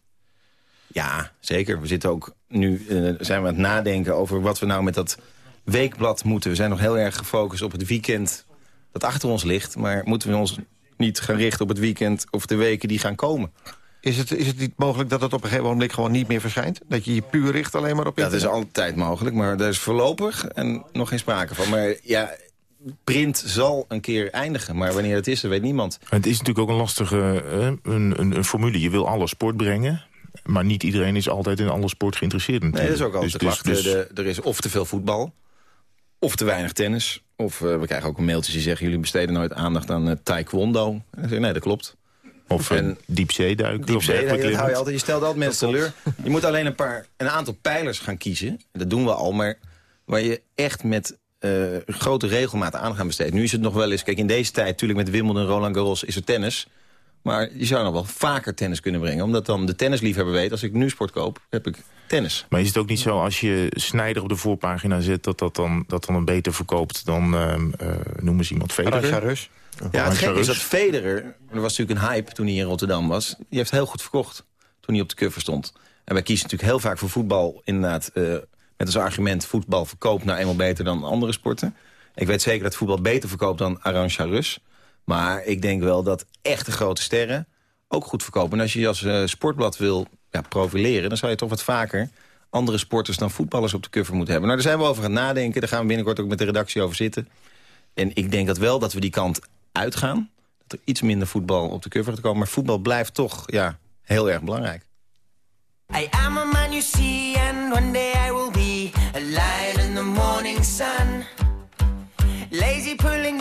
Ja, zeker. We zitten ook nu zijn we aan het nadenken over wat we nou met dat weekblad moeten. We zijn nog heel erg gefocust op het weekend dat achter ons ligt. Maar moeten we ons niet gaan richten op het weekend of de weken die gaan komen? Is het, is het niet mogelijk dat het op een gegeven moment gewoon niet meer verschijnt? Dat je je puur richt alleen maar op Dat is altijd mogelijk, maar daar is voorlopig en nog geen sprake van. Maar ja, print zal een keer eindigen. Maar wanneer het is, dat weet niemand. Het is natuurlijk ook een lastige een, een, een formule. Je wil alle sport brengen. Maar niet iedereen is altijd in alle sport geïnteresseerd Nee, dat is ook altijd Dus- de klacht. dus- dus- De- er is of te veel voetbal, of te weinig tennis. Of eh, we krijgen ook een mailtjes die zeggen... jullie besteden nooit aandacht aan eh, taekwondo. En dan zeg ik, nee, dat klopt. Of een diepzeeduiken. of Diepzee, dat hou je altijd. Je stelt altijd mensen teleur. Je moet alleen een, paar, een aantal pijlers gaan kiezen. Dat doen we al, maar waar je echt met eh, grote regelmaat aan gaan besteden. Nu is het nog wel eens... Kijk, in deze tijd, natuurlijk met Wimbledon en Roland Garros is er tennis. Maar je zou nog wel vaker tennis kunnen brengen. Omdat dan de tennisliefhebber weet, als ik nu sport koop, heb ik tennis. Maar is het ook niet zo als je Snijder op de voorpagina zet... dat dat dan, dat dan een beter verkoopt dan, ehm, eh, noem eens iemand, Federer? Rus. Ja, het gekke is dat. Federer, er was natuurlijk een hype toen hij in Rotterdam was. Die heeft heel goed verkocht toen hij op de cover stond. En wij kiezen natuurlijk heel vaak voor voetbal inderdaad... eh, met als argument voetbal verkoopt nou eenmaal beter dan andere sporten. Ik weet zeker dat voetbal beter verkoopt dan Arantxa Rus. Maar ik denk wel dat echte grote sterren ook goed verkopen. En als je je als eh, sportblad wil ja, profileren... dan zou je toch wat vaker andere sporters dan voetballers op de cover moeten hebben. Nou, daar zijn we over aan het nadenken. Daar gaan we binnenkort ook met de redactie over zitten. En ik denk dat wel dat we die kant uitgaan. Dat er iets minder voetbal op de cover gaat komen. Maar voetbal blijft toch ja, heel erg belangrijk. I am a man you see, and one day I will be a in the morning sun. Lazy pulling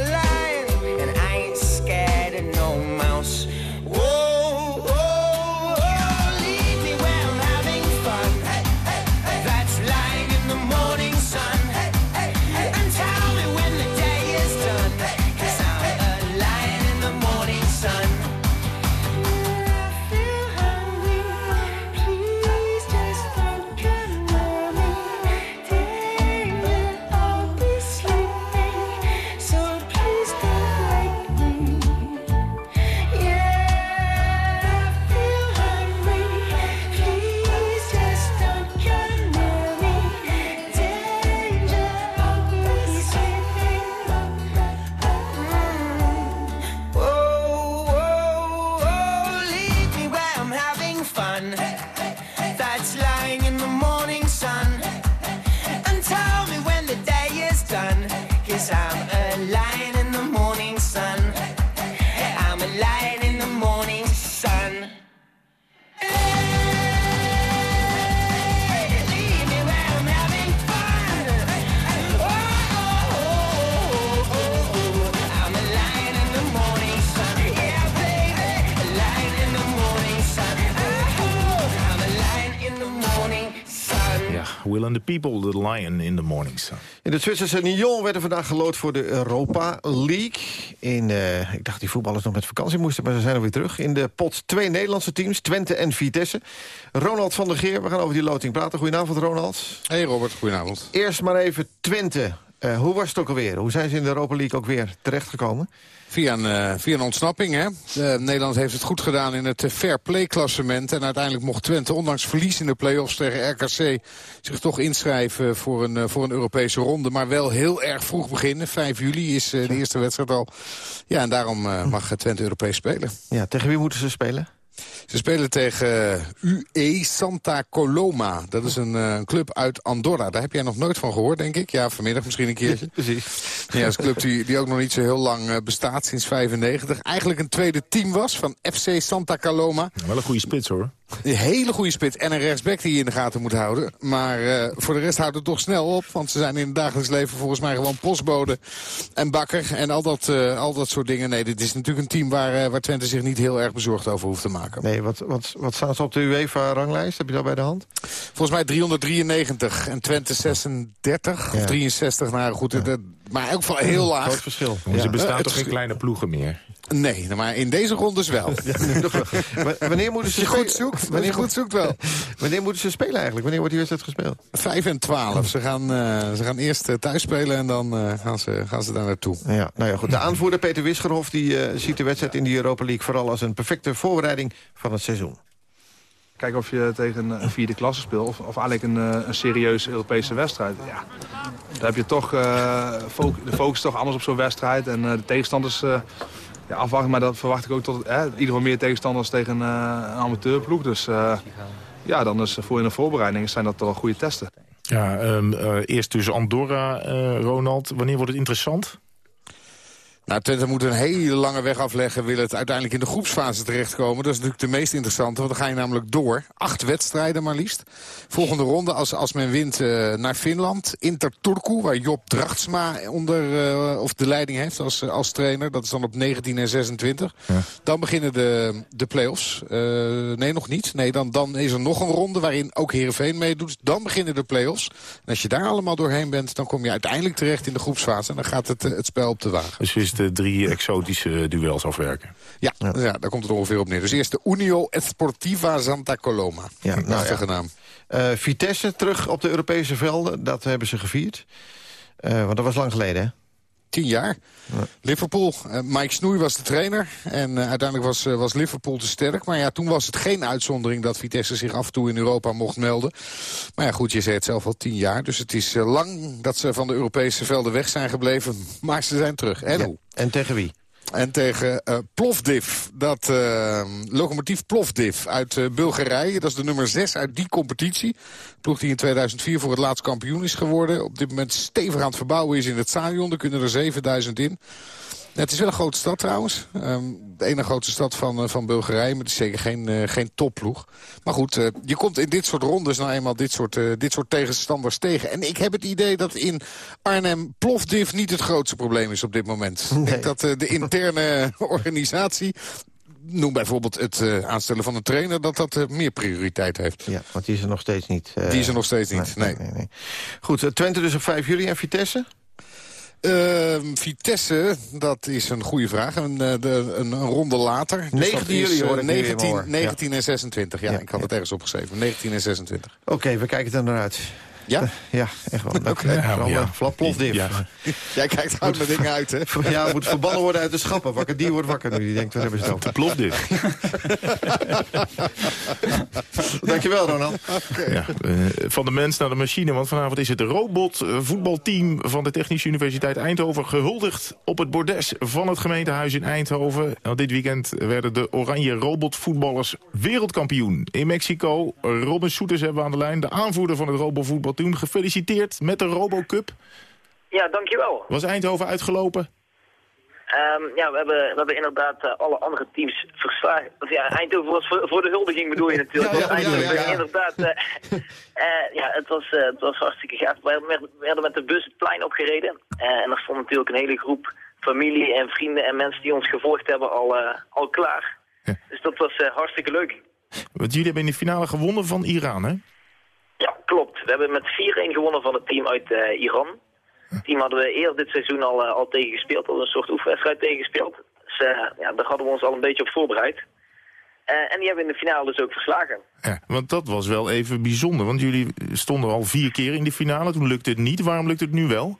Morning Sun. In de Zwitserse Nyon werden vandaag gelood voor de Europa League. In, eh, ik dacht die voetballers nog met vakantie moesten, maar ze zijn alweer terug. In de pot twee Nederlandse teams, Twente en Vitesse. Ronald van der Geer, we gaan over die loting praten. Goedenavond, Ronald. Hey Robert, goedenavond. Eerst maar even Twente. Eh, hoe was het ook alweer? Hoe zijn ze in de Europa League ook weer terechtgekomen? Via een, eh, via een ontsnapping, hè. Eh, Nederland heeft het goed gedaan in het eh, fair play klassement. En uiteindelijk mocht Twente, ondanks verlies in de play-offs tegen RKC... zich toch inschrijven voor een, voor een Europese ronde. Maar wel heel erg vroeg beginnen. 5 juli is de eerste wedstrijd al. Ja, en daarom mag Twente Europees spelen. Ja, tegen wie moeten ze spelen? Ze spelen tegen eh, UE Santa Coloma. Dat is een, eh, een club uit Andorra. Daar heb jij nog nooit van gehoord, denk ik. Ja, vanmiddag misschien een keertje. Precies. Ja, dat is een club die, die ook nog niet zo heel lang eh, bestaat, sinds 95. Eigenlijk een tweede team was van FC Santa Coloma. Wel een goede spits, hoor. Een hele goede spits en een rechtsback die je in de gaten moet houden. Maar eh, voor de rest houdt het toch snel op. Want ze zijn in het dagelijks leven volgens mij gewoon postbode en bakker. En al dat, eh, al dat soort dingen. Nee, dit is natuurlijk een team waar, eh, waar Twente zich niet heel erg bezorgd over hoeft te maken. Nee, wat, wat, wat staan ze op de UEFA-ranglijst? Heb je dat bij de hand? Volgens mij 393 en Twente 36 of Ja. 63. Nou goed, dat- maar ook van heel laag. Groot verschil. Ja. bestaan toch geen kleine ploegen meer? Nee, maar in deze rondes wel. W- Wanneer moeten ze je goed spelen? zoekt, wanneer, goed zoekt wel. wanneer moeten ze spelen eigenlijk? Wanneer wordt die wedstrijd gespeeld? 5 en 12. Ze gaan, eh, ze gaan eerst eh, thuis spelen en dan eh, gaan, ze, gaan ze daar naartoe. Ja, nou ja, goed. De aanvoerder Peter Wisgerhof die, eh, ziet de wedstrijd in de Europa League... vooral als een perfecte voorbereiding van het seizoen. Kijken of je tegen een vierde klasse speelt of, of eigenlijk een, eh, een serieuze Europese wedstrijd. Ja, daar heb je toch eh, de focus toch anders op zo'n wedstrijd. En eh, de tegenstanders eh, ja, afwachten, maar dat verwacht ik ook tot ieder geval meer tegenstanders tegen een amateurploeg. Dus ja, dan is voor in de voorbereiding zijn dat toch goede testen. Ja, ehm, eh, eerst dus Andorra, Ronald. Wanneer wordt het interessant? Nou, Twente moet een hele lange weg afleggen. Wil het uiteindelijk in de groepsfase terechtkomen. Dat is natuurlijk de meest interessante. Want dan ga je namelijk door. Acht wedstrijden maar liefst. Volgende ronde als, als men wint eh, naar Finland. Inter Turku, waar Job Drachtsma onder, eh, of de leiding heeft als, als trainer. Dat is dan op 19 en 26. Dan beginnen de, de play-offs. Eh, nee, nog niet. Nee, dan, dan is er nog een ronde waarin ook Heerenveen meedoet. Dan beginnen de play-offs. En als je daar allemaal doorheen bent, dan kom je uiteindelijk terecht in de groepsfase. En dan gaat het, het spel op de wagen. Dus is de drie exotische duels afwerken. Ja, ja. daar komt het ongeveer op neer. Dus eerst de Unio Esportiva Santa Coloma. Ja, nou ja. naam. Eh, Vitesse terug op de Europese velden, dat hebben ze gevierd. Eh, want dat was lang geleden, hè? Tien jaar. Liverpool. Uh, Mike Snoei was de trainer. En uh, uiteindelijk was, uh, was Liverpool te sterk. Maar ja, toen was het geen uitzondering dat Vitesse zich af en toe in Europa mocht melden. Maar ja, goed, je zei het zelf al tien jaar. Dus het is lang dat ze van de Europese velden weg zijn gebleven. Maar ze zijn terug. En Ja. hoe? En tegen wie? En tegen eh Plovdiv, dat eh, locomotief Plovdiv uit eh, Bulgarije. Dat is de nummer 6 uit die competitie. Ploeg die in 2004 voor het laatst kampioen is geworden. Op dit moment stevig aan het verbouwen is in het stadion. Er kunnen er 7000 in. Het is wel een grote stad trouwens. Ehm, de ene grootste stad van, eh, van Bulgarije. Maar het is zeker geen, eh, geen topploeg. Maar goed, eh, je komt in dit soort rondes nou eenmaal dit soort, dit soort tegenstanders tegen. En ik heb het idee dat in Arnhem Plovdiv niet het grootste probleem is op dit moment. Ik denk dat de interne organisatie... Noem bijvoorbeeld het aanstellen van een trainer... dat dat meer prioriteit heeft. Ja, want die is er nog steeds niet. Die is er nog steeds niet, nee. Goed, eh, Twente dus op 5 juli en Vitesse? Ehm, Vitesse, dat is een goede vraag. Een, eh, de, een, ronde later. Dus 19 dat is, juli eh, hoor ik nu weer 19, hoor. 19 en 26, ja. ik had het ergens opgeschreven. 19 en 26. Oké, we kijken er naar uit. Ja? Ja, echt wel. Leuk. Oké. Vooral, Ja. eh. Ja. Jij kijkt hard naar dingen uit, hè? Ja, moet verbannen worden uit de schappen. Wakker, die wordt wakker nu. Die denkt, waar hebben ze het over? Plofdiv. Dankjewel, Ronald. Ja, eh, van de mens naar de machine. Want vanavond is het robot eh, voetbalteam van de Technische Universiteit Eindhoven gehuldigd op het bordes van het gemeentehuis in Eindhoven. Want dit weekend werden de oranje robotvoetballers wereldkampioen in Mexico. Robin Soeters hebben we aan de lijn, de aanvoerder van het robotvoetbalteam. Gefeliciteerd met de RoboCup. Ja, dankjewel. Was Eindhoven uitgelopen? Ehm, ja, we hebben, we hebben inderdaad eh, alle andere teams verslagen. Of ja, Eindhoven was voor, voor de huldiging bedoel je natuurlijk. Ja, ja, Want Eindhoven, ja, ja, ja. inderdaad. eh, eh, ja, het was, het was hartstikke gaaf. We werden, we werden met de bus het plein opgereden. Eh, en er stond natuurlijk een hele groep familie en vrienden en mensen die ons gevolgd hebben al, eh, al klaar. Dus dat was eh, hartstikke leuk. Want jullie hebben in de finale gewonnen van Iran, hè? Ja, klopt. We hebben met 4-1 gewonnen van het team uit eh, Iran. Het team hadden we eerder dit seizoen al, eh, al tegen gespeeld, al een soort oefenwedstrijd tegen gespeeld. Dus eh, ja, daar hadden we ons al een beetje op voorbereid. En die hebben we in de finale dus ook verslagen. Ja, want dat was wel even bijzonder. Want jullie stonden al vier keer in de finale. Toen lukte het niet. Waarom lukt het nu wel?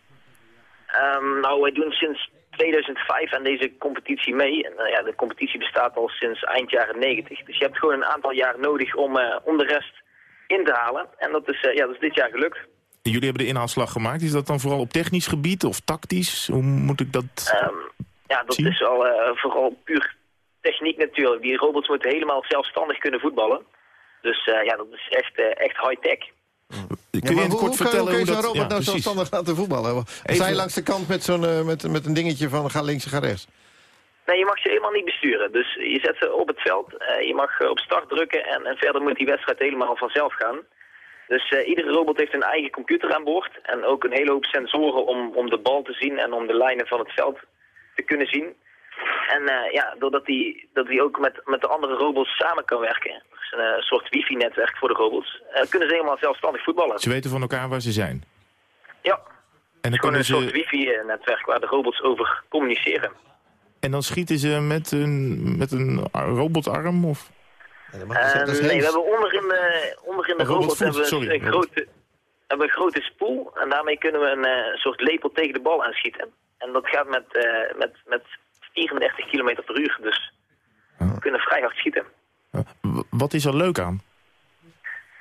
Ehm, nou, wij doen sinds 2005 aan deze competitie mee. En ja, de competitie bestaat al sinds eind jaren 90. Dus je hebt gewoon een aantal jaar nodig om, eh, om de rest in te halen. En dat is, eh, ja, dat is dit jaar gelukt. En jullie hebben de inhaalslag gemaakt. Is dat dan vooral op technisch gebied of tactisch? Hoe moet ik dat... Ehm, ja, dat is al eh, vooral puur techniek natuurlijk. Die robots moeten helemaal zelfstandig kunnen voetballen. Dus eh, ja, dat is echt, echt high-tech. Kun je het kort vertellen hoe hoe zo'n dat... robot ja, nou precies. zelfstandig laten voetballen? Of Even- Zij langs de kant met, zo'n, met, met een dingetje van ga links en ga rechts. Nee, je mag ze helemaal niet besturen. Dus je zet ze op het veld, eh, je mag eh, op start drukken en, en verder moet die wedstrijd helemaal vanzelf gaan. Dus eh, iedere robot heeft een eigen computer aan boord en ook een hele hoop sensoren om, om de bal te zien en om de lijnen van het veld te kunnen zien. En ja, doordat hij dat die ook met, met de andere robots samen kan werken, dus een soort wifi-netwerk voor de robots, kunnen ze helemaal zelfstandig voetballen. Ze weten van elkaar waar ze zijn. Ja, En dan, gewoon kunnen een soort wifi-netwerk waar de robots over communiceren. En dan schieten ze met een, met een robotarm? Of? Eh, nee, we hebben onderin de, onderin de Oh, robot hebben we sorry, een, grote, hebben we een grote spoel. En daarmee kunnen we een eh, soort lepel tegen de bal aanschieten. En dat gaat met, eh, met, met 34 km per uur. Dus we kunnen vrij hard schieten. Wat is er leuk aan?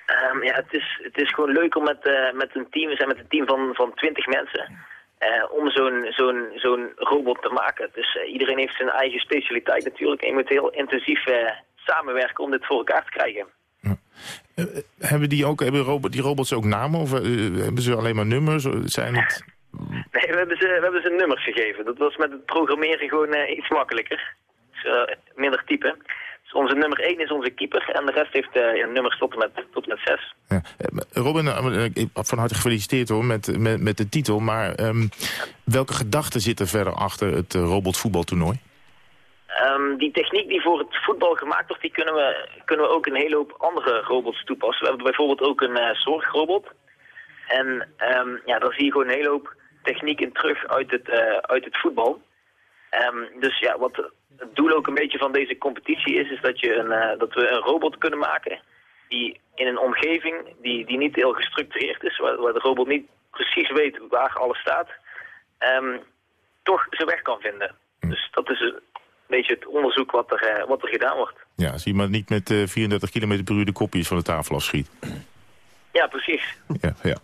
Ehm, ja, het, is, het is gewoon leuk om met, eh, met een team, we zijn met een team van, van 20 mensen, eh, om zo'n zo'n zo'n robot te maken. Dus eh, iedereen heeft zijn eigen specialiteit natuurlijk en je moet heel intensief eh, samenwerken om dit voor elkaar te krijgen. Hebben, die, ook, hebben robot, die robots ook namen? Of hebben ze alleen maar nummers? Zijn het... Nee, we hebben, ze, we hebben ze nummers gegeven. Dat was met het programmeren gewoon iets makkelijker. Dus, minder typen. Onze nummer 1 is onze keeper en de rest heeft eh ja, nummers tot en met, tot en met 6. Ja. Eh, Robin, eh, van harte gefeliciteerd hoor met, met, met de titel. Maar ehm, welke gedachten zitten verder achter het robotvoetbaltoernooi? Ehm, die techniek die voor het voetbal gemaakt wordt, die kunnen we, kunnen we ook een hele hoop andere robots toepassen. We hebben bijvoorbeeld ook een zorgrobot. En ehm, ja, daar zie je gewoon een hele hoop techniek in terug uit het, uit het voetbal. Dus ja, wat het doel ook een beetje van deze competitie is, is dat, je een, eh, dat we een robot kunnen maken die in een omgeving die, die niet heel gestructureerd is, waar, waar de robot niet precies weet waar alles staat, ehm, toch zijn weg kan vinden. Dus dat is een beetje het onderzoek wat er, eh, wat er gedaan wordt. Ja, zie maar niet met eh 34 km per uur de kopjes van de tafel afschiet. Ja, precies. Ja, ja.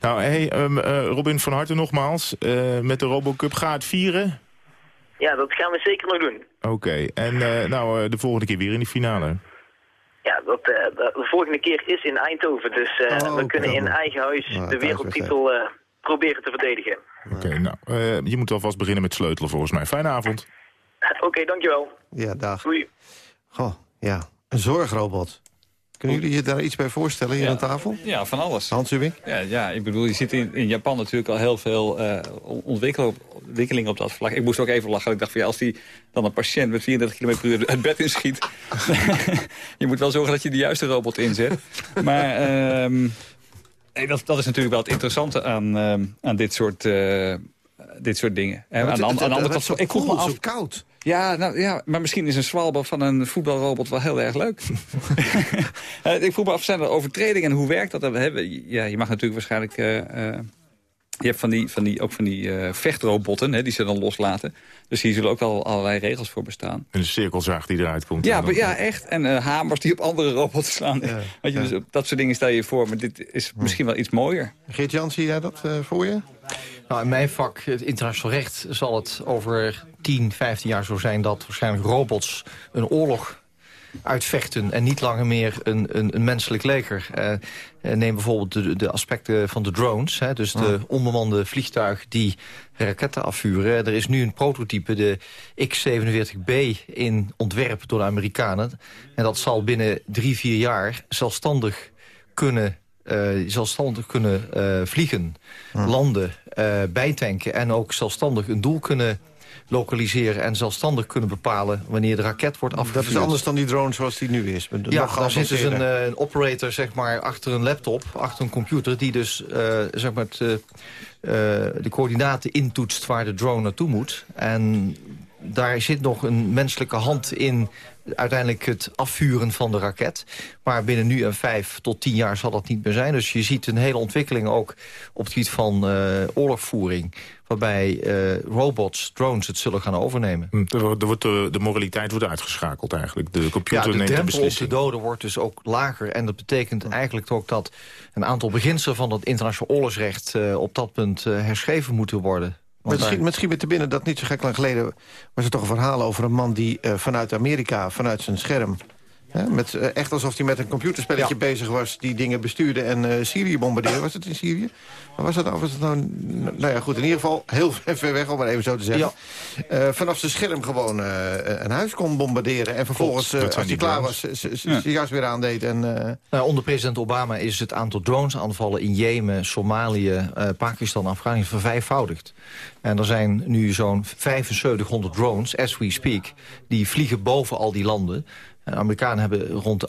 Nou, hey, ehm, eh, Robin, van harte nogmaals. Eh, met de RoboCup ga het vieren? Ja, dat gaan we zeker nog doen. Oké, en eh, nou, eh, de volgende keer weer in de finale. Ja, dat, eh, de, de volgende keer is in Eindhoven. Dus eh, Oh, we kunnen in eigen huis Ah, de wereldtitel eh, proberen te verdedigen. Oké, nou, eh, je moet alvast beginnen met sleutelen volgens mij. Fijne avond. Oké, dankjewel. Ja, dag. Doei. Goh, ja. Een zorgrobot. Kunnen jullie je daar iets bij voorstellen hier Ja. aan tafel? Ja, van alles. Hans? Ja, ja, ik bedoel, je ziet in, in Japan natuurlijk al heel veel ontwikkel, ontwikkeling op dat vlak. Ik moest ook even lachen. Ik dacht van ja, als die dan een patiënt met 34 km per uur het bed inschiet... je moet wel zorgen dat je de juiste robot inzet. Maar ehm, nee, dat, dat is natuurlijk wel het interessante aan, ehm, aan dit soort... eh, dit soort dingen. En aan, de andere kant, werd ik zo vroeg me af... zo koud. Ja, nou, ja, maar misschien is een zwalbe van een voetbalrobot wel heel erg leuk. Eh, ik vroeg me af, zijn er overtredingen en hoe werkt dat? Hebben, ja, je mag natuurlijk waarschijnlijk... eh, eh, je hebt van die, van die, ook van die eh, vechtrobotten, hè, die ze dan loslaten. Dus hier zullen ook al allerlei regels voor bestaan. Een cirkelzaag die eruit komt. Ja, maar, ja echt. En eh, hamers die op andere robots slaan. Weet je, dus dat soort dingen stel je voor. Maar dit is misschien wel iets mooier. Geert-Jan, zie jij dat eh, voor je? Nou, in mijn vak, het internationaal recht, zal het over 10, 15 jaar zo zijn... dat waarschijnlijk robots een oorlog uitvechten... en niet langer meer een, een, een menselijk leger. Eh, eh, neem bijvoorbeeld de, de aspecten van de drones. Hè, dus de onbemande vliegtuigen die raketten afvuren. Er is nu een prototype, de X-47B, in ontwerp door de Amerikanen. En dat zal binnen drie, vier jaar zelfstandig kunnen eh, zelfstandig kunnen eh, vliegen, landen, eh, bijtanken... en ook zelfstandig een doel kunnen lokaliseren... en zelfstandig kunnen bepalen wanneer de raket wordt afgevuurd. Dat is anders dan die drone zoals die nu is. Ja, daar zit dus een, een operator zeg maar, achter een laptop, achter een computer... die dus zeg maar, het, de coördinaten intoetst waar de drone naartoe moet. En daar zit nog een menselijke hand in uiteindelijk het afvuren van de raket. Maar binnen nu en vijf tot tien jaar zal dat niet meer zijn. Dus je ziet een hele ontwikkeling ook op het gebied van eh, oorlogvoering... waarbij eh, robots, drones het zullen gaan overnemen. Hm, wordt de, de moraliteit wordt uitgeschakeld eigenlijk. De computer Ja, de neemt de beslissing. doden wordt dus ook lager. En dat betekent eigenlijk ook dat een aantal beginselen van het internationaal oorlogsrecht... eh, op dat punt eh, herschreven moeten worden. Misschien, daar- misschien weer te binnen dat niet zo gek lang geleden... was er toch een verhaal over een man die eh, vanuit Amerika, vanuit zijn scherm... Hè, met, eh, echt alsof hij met een computerspelletje bezig was... die dingen bestuurde en eh, Syrië bombardeerde. Was het in Syrië? Maar was dat, nou- was het nou... Nou ja, goed, in ieder geval heel ver weg, om maar even zo te zeggen. Eh, vanaf zijn scherm gewoon een huis kon bombarderen. En vervolgens, Klopt, dat als hij klaar was, Ja. zijn jas weer aandeed. En, Nou, onder president Obama is het aantal dronesaanvallen in Jemen, Somalië, Pakistan, Afghanistan vervijfvoudigd. En er zijn nu zo'n 7500 drones, as we speak, die vliegen boven al die landen. En de Amerikanen hebben rond de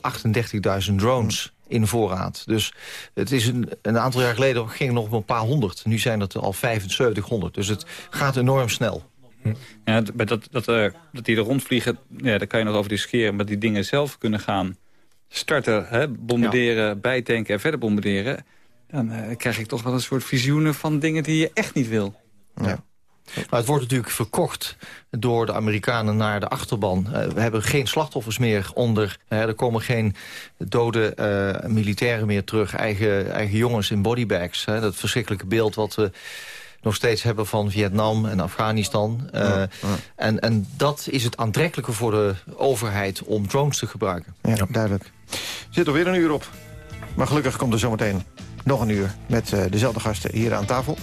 38.000 drones in voorraad. Dus het is een, een aantal jaar geleden ging het nog op een paar honderd. Nu zijn het er al 7500. Dus het gaat enorm snel. Ja, d- maar dat, dat, eh, dat die er rondvliegen, ja, daar kan je nog over discussiëren. Maar die dingen zelf kunnen gaan starten, hè, bombarderen, bijtanken en verder bombarderen. Dan eh, krijg ik toch wel een soort visioenen van dingen die je echt niet wil. Maar het wordt natuurlijk verkocht door de Amerikanen naar de achterban. Eh, we hebben geen slachtoffers meer onder. eh, er komen geen dode eh, militairen meer terug. Eigen, eigen jongens in bodybags. hè. dat verschrikkelijke beeld wat we nog steeds hebben van Vietnam en Afghanistan. Ja, ja. En, en dat is het aantrekkelijke voor de overheid om drones te gebruiken. Ja, duidelijk. Zit er weer een uur op. Maar gelukkig komt er zometeen nog een uur met eh, dezelfde gasten hier aan tafel.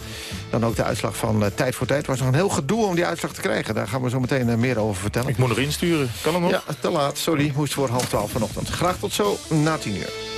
Dan ook de uitslag van eh, Tijd voor Tijd. Het was nog een heel gedoe om die uitslag te krijgen. Daar gaan we zo meteen eh, meer over vertellen. Ik moet nog insturen. Kan het nog? Ja, te laat. Sorry, moest voor half twaalf vanochtend. Graag tot zo na tien uur.